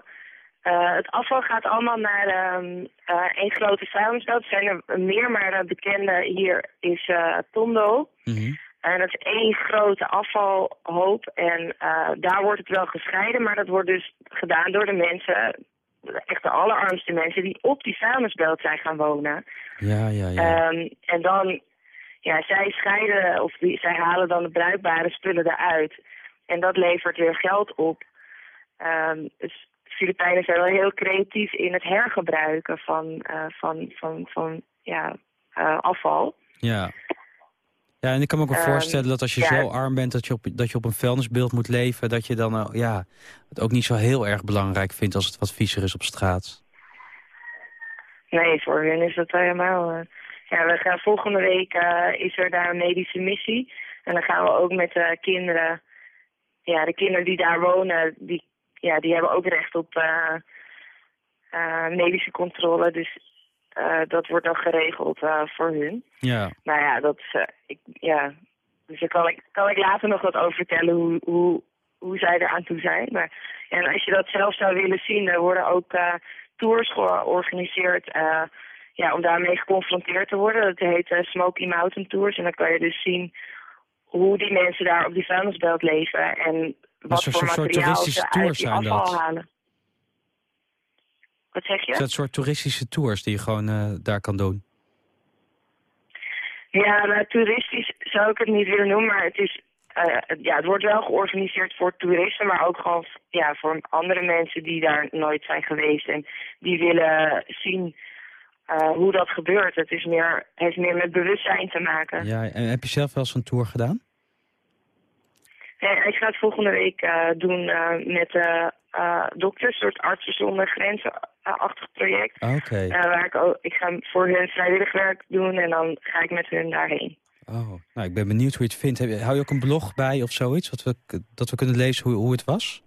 Eh, het afval gaat allemaal naar ehm, eh, één grote vuilnisbelt. Er zijn er meer, maar de bekende hier is eh, Tondo. En dat is één grote afvalhoop. En eh, daar wordt het wel gescheiden, maar dat wordt dus gedaan door de mensen, echt de allerarmste mensen, die op die vuilnisbelt zijn gaan wonen. Ja, ja, ja. Ehm, en dan, ja, zij scheiden, of die, zij halen dan de bruikbare spullen eruit. En dat levert weer geld op. Ehm, dus Filipijnen zijn wel heel creatief in het hergebruiken van, eh, van, van, van ja, eh, afval. Ja. Ja, en ik kan me ook wel Ehm, voorstellen dat als je ja. zo arm bent... Dat je, op, dat je op een vuilnisbeeld moet leven... dat je dan eh, ja, het ook niet zo heel erg belangrijk vindt... als het wat viezer is op straat. Nee, voor hun is dat helemaal... ja, we gaan volgende week is er daar een medische missie. En dan gaan we ook met de kinderen... Ja, de kinderen die daar wonen, die, ja, die hebben ook recht op eh, eh, medische controle. Dus eh, dat wordt dan geregeld voor hun. Ja. Nou ja, dat is... ik, ja, dus daar kan ik, kan ik later nog wat over vertellen hoe, hoe, hoe zij eraan toe zijn. Maar en als je dat zelf zou willen zien, er worden ook tours georganiseerd ja, om daarmee geconfronteerd te worden. Dat heet eh, Smoky Mountain Tours. En dan kan je dus zien hoe die mensen daar op die vuilnisbelt leven en wat soort- voor soort materiaal toeristische ze uit tours die zijn afval dat? halen. Wat zeg je? Is dat soort toeristische tours die je gewoon eh, daar kan doen? Ja, nou, toeristisch zou ik het niet willen noemen, maar het is... eh, ja, het wordt wel georganiseerd voor toeristen, maar ook gewoon ja, voor andere mensen die daar nooit zijn geweest en die willen zien eh, hoe dat gebeurt. Het is meer, heeft meer met bewustzijn te maken. Ja, en heb je zelf wel zo'n tour gedaan? En ik ga het volgende week eh, doen eh, met eh eh, dokters, een soort artsen zonder grenzen-achtig project. Ah, Oké. Eh, waar ik, ook, ik ga voor hun vrijwillig werk doen en dan ga ik met hun daarheen. Oh, nou, ik ben benieuwd hoe je het vindt. Heb Hou je ook een blog bij of zoiets? Wat we, dat we kunnen lezen hoe, hoe het was?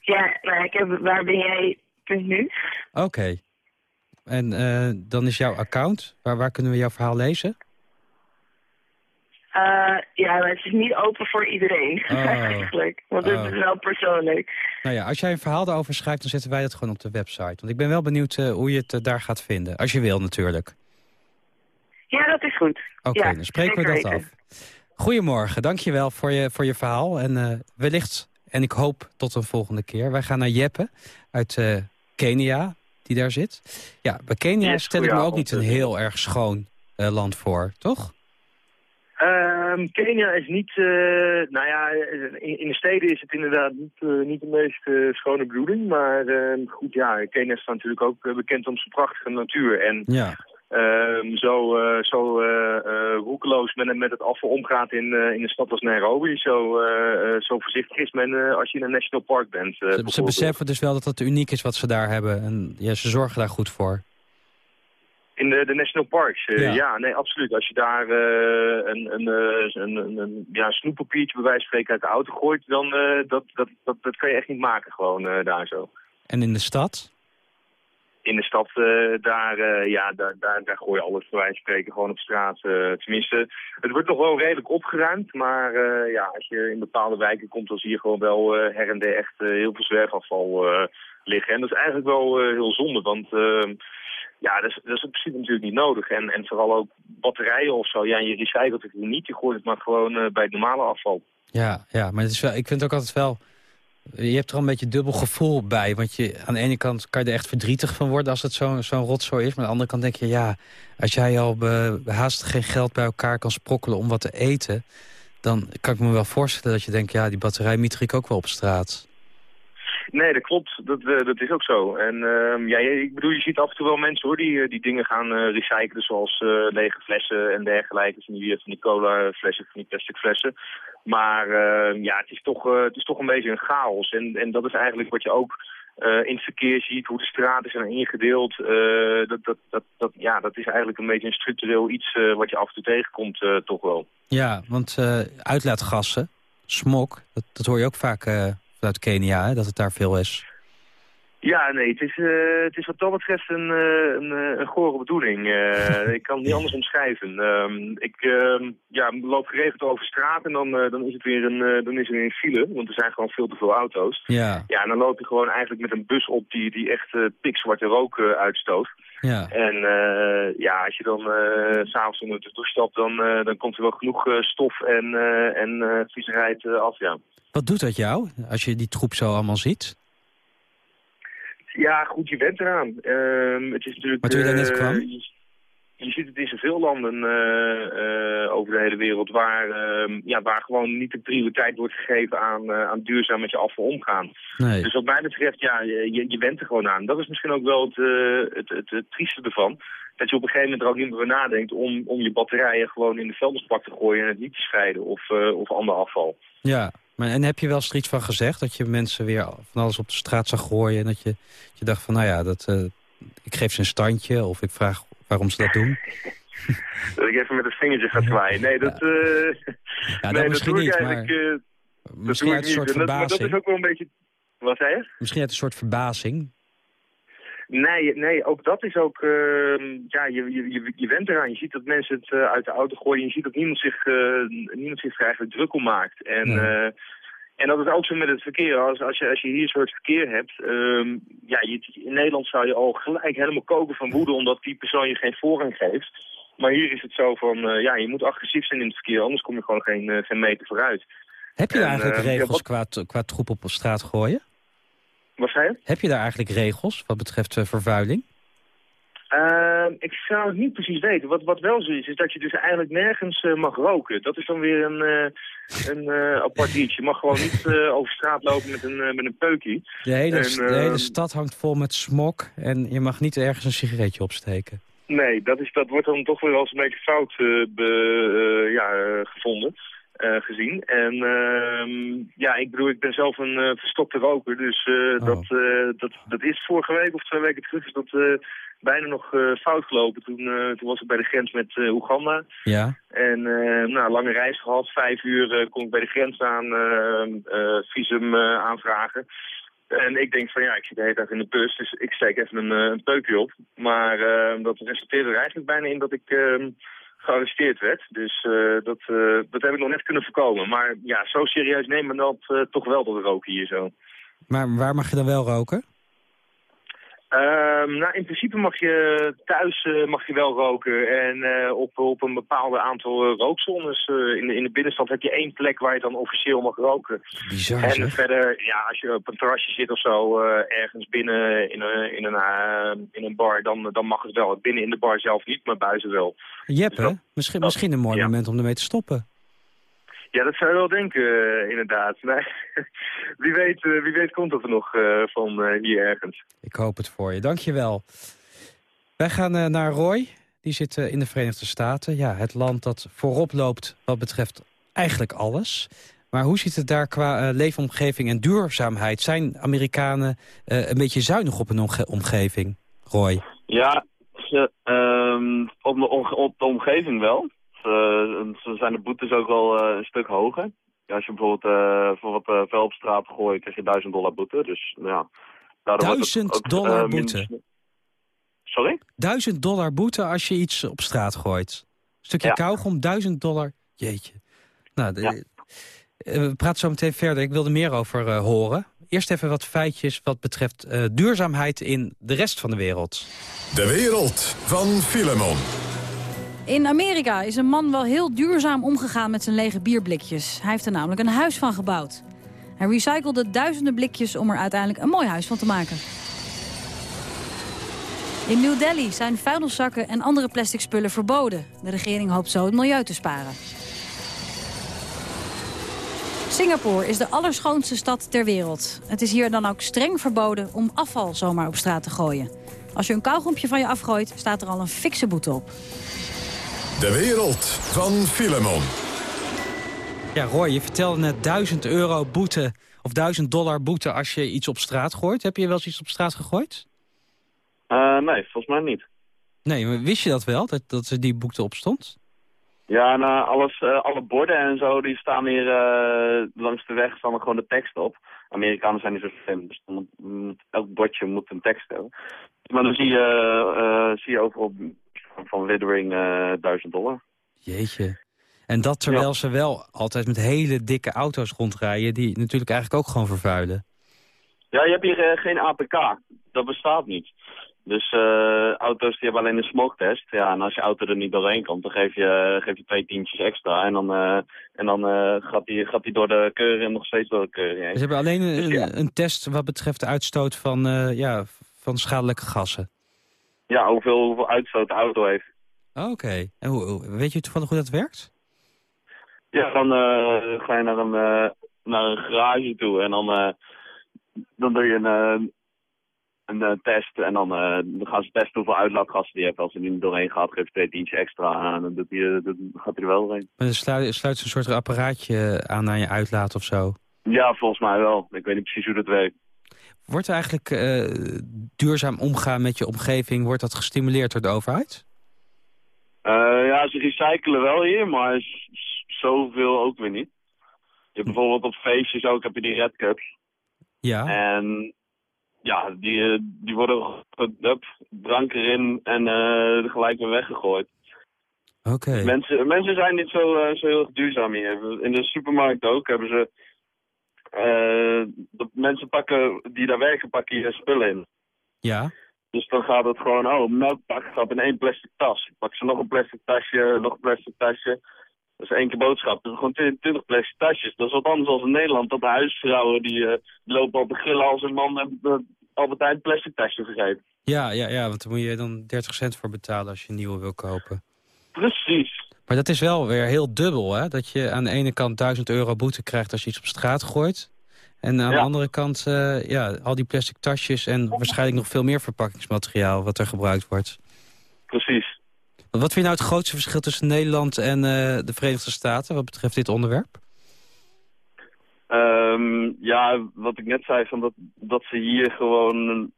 Ja, nou, ik heb waar ben jij nu. Oké. En eh, dan is jouw account. Waar, waar kunnen we jouw verhaal lezen? Eh, ja, het is niet open voor iedereen Oh. eigenlijk. Want het Oh. is wel persoonlijk. Nou ja, als jij een verhaal daarover schrijft, dan zetten wij dat gewoon op de website. Want ik ben wel benieuwd eh, hoe je het eh, daar gaat vinden. Als je wil natuurlijk. Ja, dat is goed. Oké, ja, dan spreken we dat weten. af. Goedemorgen, dankjewel voor je, voor je verhaal. En wellicht, en ik hoop tot een volgende keer. Wij gaan naar Jeppe uit Kenia, die daar zit. Ja, bij Kenia Yes, stel ik me ook niet een heel erg schoon land voor, toch? Ehm, Kenia is niet, eh, nou ja, in, in de steden is het inderdaad niet, eh, niet de meest eh, schone bedoeling. Maar ehm, goed, ja, Kenia staat natuurlijk ook bekend om zijn prachtige natuur. En Ja. ehm, zo, eh, zo eh, roekeloos men met het afval omgaat in, in een stad als Nairobi, zo, zo voorzichtig is men als je in een national park bent. Ze, ze beseffen dus wel dat het uniek is wat ze daar hebben. En ja, ze zorgen daar goed voor. In de, de national parks, eh, Ja. ja. nee, absoluut. Als je daar eh, een, een, eh, een, een, een ja, snoeppapiertje bij wijze van spreken uit de auto gooit, dan dat, dat, dat, dat kan je echt niet maken gewoon daar zo. En in de stad? In de stad, eh, daar, ja, daar, daar, daar gooi je alles bij wijze van spreken gewoon op straat. tenminste, het wordt nog wel redelijk opgeruimd, maar ja, als je in bepaalde wijken komt, dan zie je gewoon wel her en der echt heel veel zwerfafval liggen. En dat is eigenlijk wel eh, heel zonde, want... eh, ja, dat is, dat is natuurlijk niet nodig. En, en vooral ook batterijen of zo. Ja, je recycelt het niet. Je gooit het maar gewoon eh, bij het normale afval. Ja, ja, maar het is wel, ik vind het ook altijd wel... Je hebt er al een beetje dubbel gevoel bij. Want je, aan de ene kant kan je er echt verdrietig van worden als het zo'n zo'n rotzooi is. Maar aan de andere kant denk je, ja, als jij al haast geen geld bij elkaar kan sprokkelen om wat te eten... dan kan ik me wel voorstellen dat je denkt, ja, die batterij mieter ik ook wel op straat. Nee, dat klopt. Dat, eh, dat is ook zo. En ehm, ja, ik bedoel, je ziet af en toe wel mensen hoor, die, eh, die dingen gaan eh, recyclen, zoals lege flessen en dergelijke. Van die, van die cola flessen, van die plastic flessen. Maar ehm, ja, het is, toch, het is toch een beetje een chaos. En, en dat is eigenlijk wat je ook in het verkeer ziet, hoe de straten zijn ingedeeld. Dat, dat, dat, dat, ja, dat is eigenlijk een beetje een structureel iets wat je af en toe tegenkomt, toch wel. Ja, want uitlaatgassen, smog, dat, dat hoor je ook vaak vanuit Kenia, hè, dat het daar veel is. Ja, nee, het is, uh, het is wat dat betreft een, uh, een, een gore bedoeling. Uh, ik kan het niet anders omschrijven. Um, ik uh, ja, loop geregeld over straat en dan, dan is het weer een, dan is er een file, want er zijn gewoon veel te veel auto's. Ja. Ja, en dan loop je gewoon eigenlijk met een bus op die, die echt pikzwarte rook uitstoot. Ja. En ja, als je dan s'avonds onder de douche stapt, dan, dan komt er wel genoeg stof en, en viezigheid af, ja. Wat doet dat jou, als je die troep zo allemaal ziet? Ja, goed, je bent eraan. Uh, het is natuurlijk, maar toen je daar net kwam? Je, je, ziet het in zoveel landen uh, over de hele wereld waar, ehm, ja, waar gewoon niet de prioriteit wordt gegeven aan, aan duurzaam met je afval omgaan. Nee. Dus wat mij betreft, ja, je, je bent er gewoon aan. Dat is misschien ook wel het, het, het, het, trieste ervan. Dat je op een gegeven moment er ook niet meer nadenkt om, om je batterijen gewoon in de vuilnisbak te gooien en het niet te scheiden of, of ander afval. Ja, maar, en heb je wel eens er iets van gezegd? Dat je mensen weer van alles op de straat zag gooien... en dat je, je dacht van, nou ja, dat, uh, ik geef ze een standje... of ik vraag waarom ze dat doen? dat ik even met het vingertje ga zwaaien. Nee, dat, ja. Uh, ja, nee, misschien dat niet, eigenlijk, maar... Uh, misschien uit een soort dat, verbazing. dat, is ook wel een beetje... Wat zei je? Misschien uit een soort verbazing. Nee, nee, ook dat is ook, uh, ja, je, je, je went eraan. Je ziet dat mensen het uh, uit de auto gooien. Je ziet dat niemand zich, uh, niemand zich er eigenlijk druk om maakt. En, nee. en dat is ook zo met het verkeer. Als, als, je, als je hier een soort verkeer hebt, um, ja, je, in Nederland zou je al gelijk helemaal koken van woede omdat die persoon je geen voorrang geeft. Maar hier is het zo van, ja, je moet agressief zijn in het verkeer, anders kom je gewoon geen, geen meter vooruit. Heb je en, eigenlijk regels ja, wat... qua, qua troep op straat gooien? Wat zei je? Heb je daar eigenlijk regels wat betreft uh, vervuiling? Uh, ik zou het niet precies weten. Wat, wat wel zo is, is dat je dus eigenlijk nergens uh, mag roken. Dat is dan weer een, uh, een apart iets. Je mag gewoon niet over straat lopen met een, met een peukje. De hele, en, de hele stad hangt vol met smok en je mag niet ergens een sigaretje opsteken. Nee, dat, is, dat wordt dan toch weer als een beetje fout be, ja, gevonden. Uh, gezien. En uh, ja, ik bedoel, ik ben zelf een uh, verstokte roker, dus oh. dat, dat, dat is vorige week of twee weken terug is dat bijna nog fout gelopen. Toen, toen was ik bij de grens met Oeganda. Ja. En nou, lange reis gehad, vijf uur kon ik bij de grens aan visum aanvragen. En ik denk van ja, ik zit de hele dag in de bus, dus ik steek even een, een peukje op. Maar dat resulteerde er eigenlijk bijna in dat ik ehm, gearresteerd werd. Dus uh, dat, uh, dat heb ik nog net kunnen voorkomen. Maar ja, zo serieus nemen we dat uh, toch wel dat roken hier zo. Maar waar mag je dan wel roken? Um, nou, in principe mag je thuis mag je wel roken. En op, op een bepaald aantal rookzones. in, de, in de binnenstad heb je één plek waar je dan officieel mag roken. Bizar, en zeg. verder, ja, als je op een terrasje zit of zo, ergens binnen in een, in een, in een bar, dan, dan mag het wel. Binnen in de bar zelf niet, maar buiten wel. Jeppe, dus dat, misschien, dat, misschien een mooi ja. moment om ermee te stoppen. Ja, dat zou je wel denken, uh, inderdaad. Nee, wie, weet, uh, wie weet komt dat er nog uh, van hier ergens. Ik hoop het voor je. Dank je wel. Wij gaan naar Roy. Die zit in de Verenigde Staten. Ja, het land dat voorop loopt wat betreft eigenlijk alles. Maar hoe ziet het daar qua leefomgeving en duurzaamheid? Zijn Amerikanen een beetje zuinig op een omgeving, Roy? Ja, ze, um, op, de, op de omgeving wel. Zo zijn de boetes ook wel uh, een stuk hoger. Ja, als je bijvoorbeeld uh, voor wat uh, vuil op straat gooit, krijg je 1000 dollar boete. Dus ja, duizend ook, dollar boete? Sorry? 1000 dollar boete als je iets op straat gooit. Een stukje ja. kauwgom, 1000 dollar. Jeetje. Nou, de, ja. we praten zo meteen verder. Ik wilde meer over horen. Eerst even wat feitjes wat betreft duurzaamheid in de rest van de wereld. De wereld van Filemon. In Amerika is een man wel heel duurzaam omgegaan met zijn lege bierblikjes. Hij heeft er namelijk een huis van gebouwd. Hij recyclede duizenden blikjes om er uiteindelijk een mooi huis van te maken. In New Delhi zijn vuilniszakken en andere plastic spullen verboden. De regering hoopt zo het milieu te sparen. Singapore is de allerschoonste stad ter wereld. Het is hier dan ook streng verboden om afval zomaar op straat te gooien. Als je een kauwgompje van je afgooit, staat er al een fikse boete op. De wereld van Filemon. Ja, Roy, je vertelde net 1000 euro boete of 1000 dollar boete als je iets op straat gooit. Heb je wel eens iets op straat gegooid? Uh, nee, volgens mij niet. Nee, maar wist je dat wel, dat, dat er die boete op stond? Ja, nou, alles, uh, alle borden en zo, die staan hier uh, langs de weg, staan er gewoon de tekst op. Amerikanen zijn niet zo slim, dus moet- elk bordje moet een tekst hebben. Maar dan zie je, eh, zie je overal van Withering eh 1000 dollar. Jeetje. En dat terwijl ze wel altijd met hele dikke auto's rondrijden... die natuurlijk eigenlijk ook gewoon vervuilen. Ja, je hebt hier eh, geen APK. Dat bestaat niet. Dus eh, auto's die hebben alleen een smogtest. Ja, en als je auto er niet doorheen komt, dan geef je, geef je twee tientjes extra. En dan, eh, en dan eh, gaat die gaat die door de keuring en nog steeds door de keuring heen. Ze hebben alleen een, Dus ja. een test wat betreft de uitstoot van, eh, ja, van schadelijke gassen. Ja, hoeveel, hoeveel uitstoot de auto heeft. Oh, Oké. En hoe, weet je toevallig hoe dat werkt? Ja, dan eh, ga je naar een, eh, naar een garage toe en dan, eh, dan doe je een, een test. En dan, dan gaan ze testen hoeveel uitlaatgassen die heeft. Als hij er niet doorheen gaat, geef je twee tientjes extra aan. En dan doet hij, dan gaat hij er wel doorheen. Maar dan sluit, sluit ze een soort apparaatje aan aan je uitlaat of zo. Ja, volgens mij wel. Ik weet niet precies hoe dat werkt. Wordt eigenlijk eh, duurzaam omgaan met je omgeving... wordt dat gestimuleerd door de overheid? Eh, ja, ze recyclen wel hier, maar zoveel ook weer niet. Je hebt bijvoorbeeld op feestjes ook heb je die red cups. Ja. En ja, die, eh, die worden gedupt, drank erin en gelijk weer weggegooid. Oké. Mensen, mensen zijn niet zo, zo heel erg duurzaam hier. In de supermarkt ook hebben ze... eh, de mensen pakken, die daar werken, pakken hier spullen in. Ja. Dus dan gaat het gewoon, oh, melkpak gaat in één plastic tas. Ik pak ze nog een plastic tasje, nog een plastic tasje. Dat is één keer boodschap. Dat is gewoon 20, 20 plastic tasjes. Dat is wat anders dan in Nederland. Dat de huisvrouwen die, eh, lopen al te gillen als een man en uh, Albert Heijn plastic tasje vergeet. Ja, ja, ja, want daar moet je dan 30 cent voor betalen als je een nieuwe wil kopen. Precies. Maar dat is wel weer heel dubbel, hè? Dat je aan de ene kant 1000 euro boete krijgt als je iets op straat gooit. En aan de andere kant, eh, ja, al die plastic tasjes en waarschijnlijk nog veel meer verpakkingsmateriaal wat er gebruikt wordt. Precies. Wat vind je nou het grootste verschil tussen Nederland en eh, de Verenigde Staten wat betreft dit onderwerp? Ehm, ja, wat ik net zei, van dat, dat ze hier gewoon...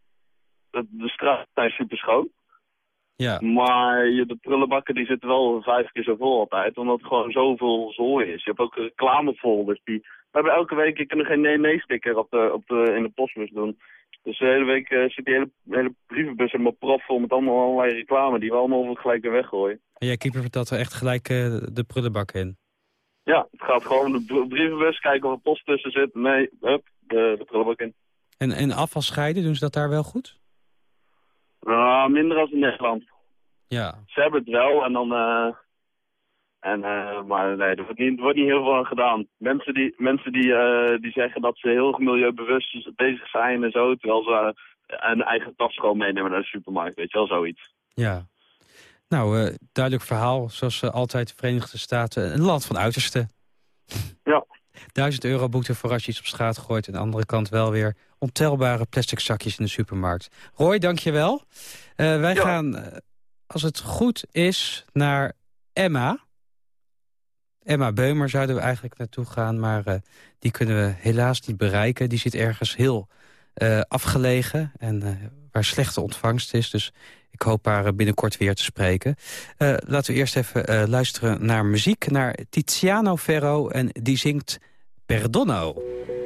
De, de straten zijn super schoon. Ja. Maar de prullenbakken die zitten wel vijf keer zo vol altijd, omdat het gewoon zoveel zooi is. Je hebt ook reclamefolders die... We hebben elke week, je er geen nee-nee-sticker op de, op de, in de postbus doen. Dus de hele week eh, zit die hele, hele brievenbus helemaal prof vol met allemaal allerlei reclame die we allemaal gelijk weer weggooien. En jij keeper dat er echt gelijk eh, de prullenbak in. Ja, het gaat gewoon de br- brievenbus, kijken of er post tussen zit. Nee, hup, de, de prullenbak in. En, en afval scheiden, doen ze dat daar wel goed? Nou, minder als in Nederland. Ja. Ze hebben het wel en dan... eh, en, eh, maar nee, er wordt, niet, er wordt niet heel veel aan gedaan. Mensen die, mensen die, die zeggen dat ze heel milieubewust bezig zijn en zo, terwijl ze een eigen tas gewoon meenemen naar de supermarkt, weet je wel, zoiets. Ja. Nou, duidelijk verhaal. Zoals altijd de Verenigde Staten. Een land van uiterste. Ja. 1000 euro boete voor als je iets op straat gooit. En aan de andere kant wel weer ontelbare plastic zakjes in de supermarkt. Roy, dank je wel. Eh, wij gaan, eh, als het goed is, naar Emma. Emma Beumer zouden we eigenlijk naartoe gaan. Maar eh, die kunnen we helaas niet bereiken. Die zit ergens heel afgelegen en waar slechte ontvangst is. Dus ik hoop haar eh, binnenkort weer te spreken. Eh, laten we eerst even eh, luisteren naar muziek. Naar Tiziano Ferro en die zingt Perdono. Perdono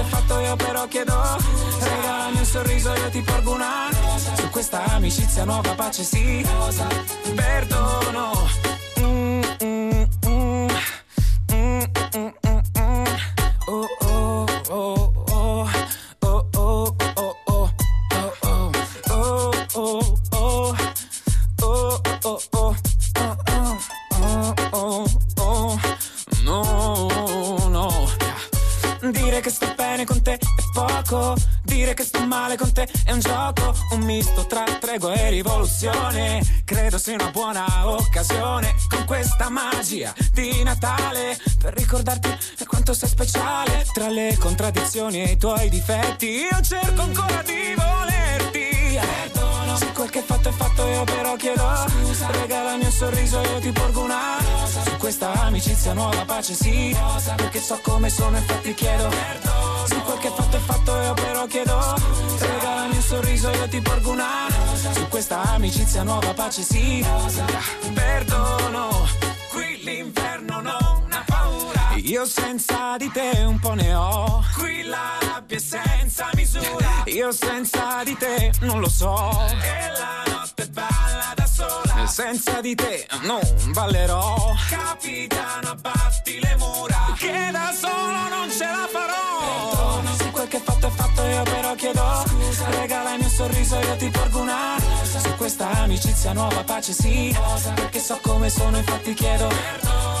io però chiedo Regalami un sorriso io ti porgo una Rosa. Su questa amicizia nuova pace sì. Perdono. E rivoluzione. Credo sia una buona occasione con questa magia di Natale per ricordarti quanto sei speciale. Tra le contraddizioni e i tuoi difetti, io cerco ancora di volerti. Perdono, quel che fatto è fatto io però chiedo scusa. Il mio sorriso io ti porgo una rosa. Su questa amicizia nuova pace sì rosa. Perché so come sono infatti chiedo Perdono, se quel che fatto è fatto io però chiedo scusa. Il mio sorriso io ti porgo una rosa. Su questa amicizia nuova pace sì. Perdono, qui l'inferno paura io senza di te un po' ne ho. Qui la rabbia è senza misura. Io senza di te non lo so. E la notte balla da sola. Senza di te non ballerò. Capitano, abbatti le mura. Che da solo non ce la farò. Se quel che fatto è fatto io però chiedo. Scusa, regala il mio sorriso io ti porgo una rosa. Su questa amicizia nuova pace sì. Rosa. Perché so come sono infatti chiedo. Se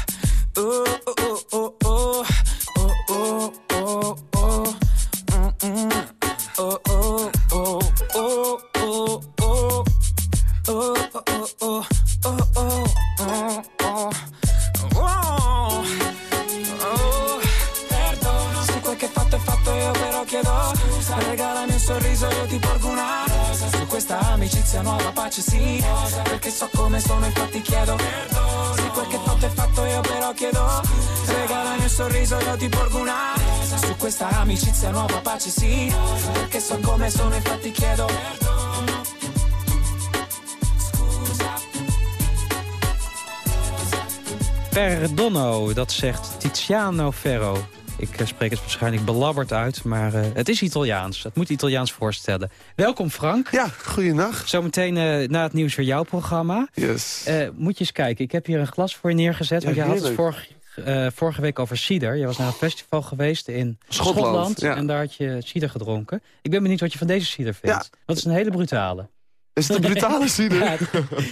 Dat zegt Tiziano Ferro. Ik eh, spreek het waarschijnlijk belabberd uit, maar eh, het is Italiaans. Het moet Italiaans voorstellen. Welkom Frank. Ja, goeienacht. Zometeen eh, na het nieuws weer jouw programma. Yes. Moet je eens kijken, ik heb hier een glas voor je neergezet. Ja, want je had het vorige, vorige week over cider. Je was naar een festival geweest in Schotland, Schotland. ja. En daar had je cider gedronken. Ik ben benieuwd wat je van deze cider vindt. Dat is een hele brutale. Is het een brutale cider? ja,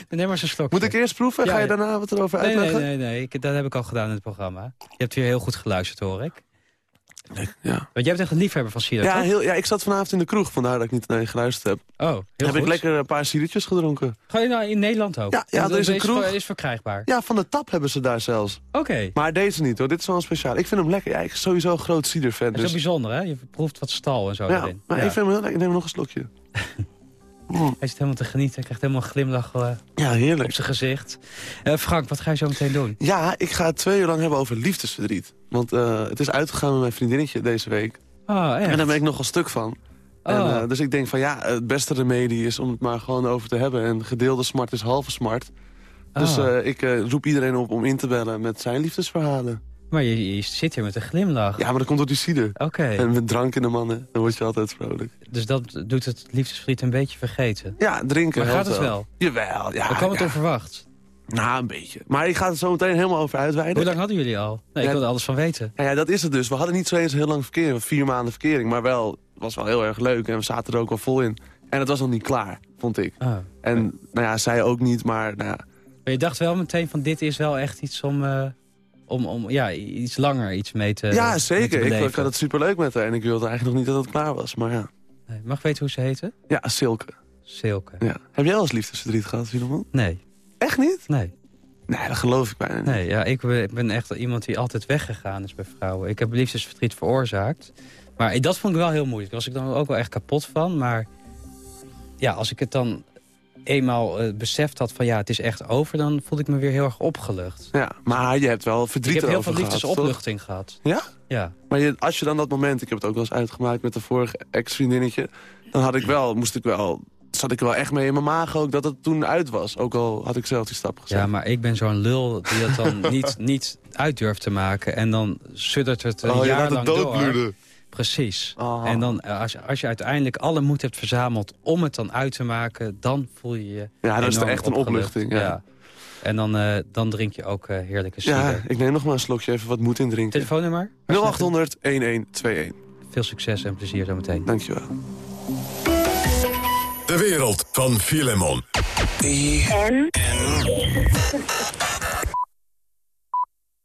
neem maar een slok. Moet ik eerst proeven? Ga je daarna wat erover Nee, uitleggen? nee, nee, nee. Ik, dat heb ik al gedaan in het programma. Je hebt weer heel goed geluisterd, hoor ik. Ja. Want jij bent echt een liefhebber van cider, Ja, heel, ja, ik zat vanavond in de kroeg, vandaar dat ik niet naar je geluisterd heb. Oh, heel heb goed. ik lekker een paar cidertjes gedronken. Ga je nou in Nederland ook? Ja, ja, er is een kroeg. is verkrijgbaar. Ja, van de tap hebben ze daar zelfs. Oké. Maar deze niet hoor, dit is wel een speciaal. Ik vind hem lekker. Ja, ik ben sowieso een groot ciderfan. Dat is Dus... wel bijzonder, hè? Je proeft wat stal en zo Ja, erin. maar Ja. ik vind hem heel lekker. Ik neem nog een slokje. Hij zit helemaal te genieten. Hij krijgt helemaal een glimlach eh, Ja, heerlijk. op zijn gezicht. Eh, Frank, wat ga je zo meteen doen? Ja, ik ga het twee uur lang hebben over liefdesverdriet. Want eh, het is uitgegaan met mijn vriendinnetje deze week. Oh, echt? En daar ben ik nogal stuk van. En, Oh. dus ik denk van ja, het beste remedie is om het maar gewoon over te hebben. En gedeelde smart is halve smart. Dus Oh. ik roep iedereen op om in te bellen met zijn liefdesverhalen. Maar je, je zit hier met een glimlach. Ja, maar dat komt door die cider. Oké, En met drank in de mannen, dan word je altijd vrolijk. dus dat doet het liefdesvriend een beetje vergeten. Ja, drinken Maar gaat het wel? Jawel, ja. Dan kwam het ja. onverwacht. Nou, een beetje. Maar ik ga het zo meteen helemaal over uitweiden. Hoe lang hadden jullie al? Nee, ik Ja. wilde er alles van weten. Nou ja, dat is het dus. We hadden niet zo eens heel lang verkering, vier maanden verkering. Maar wel, het was wel heel erg leuk en we zaten er ook wel vol in. En het was nog niet klaar, vond ik. Oh. En nou ja, zij ook niet, maar nou ja, Maar je dacht wel meteen van dit is wel echt iets om, eh, om, om ja, iets langer iets mee te ja, te zeker. Ik, had het superleuk met haar en ik wilde eigenlijk nog niet dat het klaar was. Maar ja, Nee, mag ik weten hoe ze heette? ja Silke. Silke. Ja. Heb jij wel eens liefdesverdriet gehad, Filemon? Nee, Echt niet? nee. Nee, dat geloof ik bijna niet. Nee, ja, ik ben ik ben echt iemand die altijd weggegaan is bij vrouwen. Ik heb liefdesverdriet veroorzaakt. Maar dat vond ik wel heel moeilijk. Daar was ik dan ook wel echt kapot van. Maar ja, als ik het dan eenmaal eh, beseft had van ja, het is echt over... dan voelde ik me weer heel erg opgelucht. Ja, maar je hebt wel verdriet ik heb heel veel liefdesopluchting gehad. Ja? Ja. Maar je, als je dan dat moment, ik heb het ook wel eens uitgemaakt met de vorige ex-vriendinnetje... dan had ik wel, moest ik wel zat ik wel echt mee in mijn maag ook dat het toen uit was. Ook al had ik zelf die stap gezet. Ja, maar ik ben zo'n lul die het dan niet, niet uit durft te maken. En dan suddert het een Oh, je jaar lang door. Precies. Oh. En dan, eh, als je, als je uiteindelijk alle moed hebt verzameld om het dan uit te maken... dan voel je je Ja, dan is echt een opluchting, ja. En dan, eh, dan drink je ook eh, heerlijke cider. Ja, ik neem nog maar een slokje even wat moed indrinken. Telefoonnummer? 0800 1121. Veel succes en plezier zometeen. Dankjewel. De wereld van Filemon.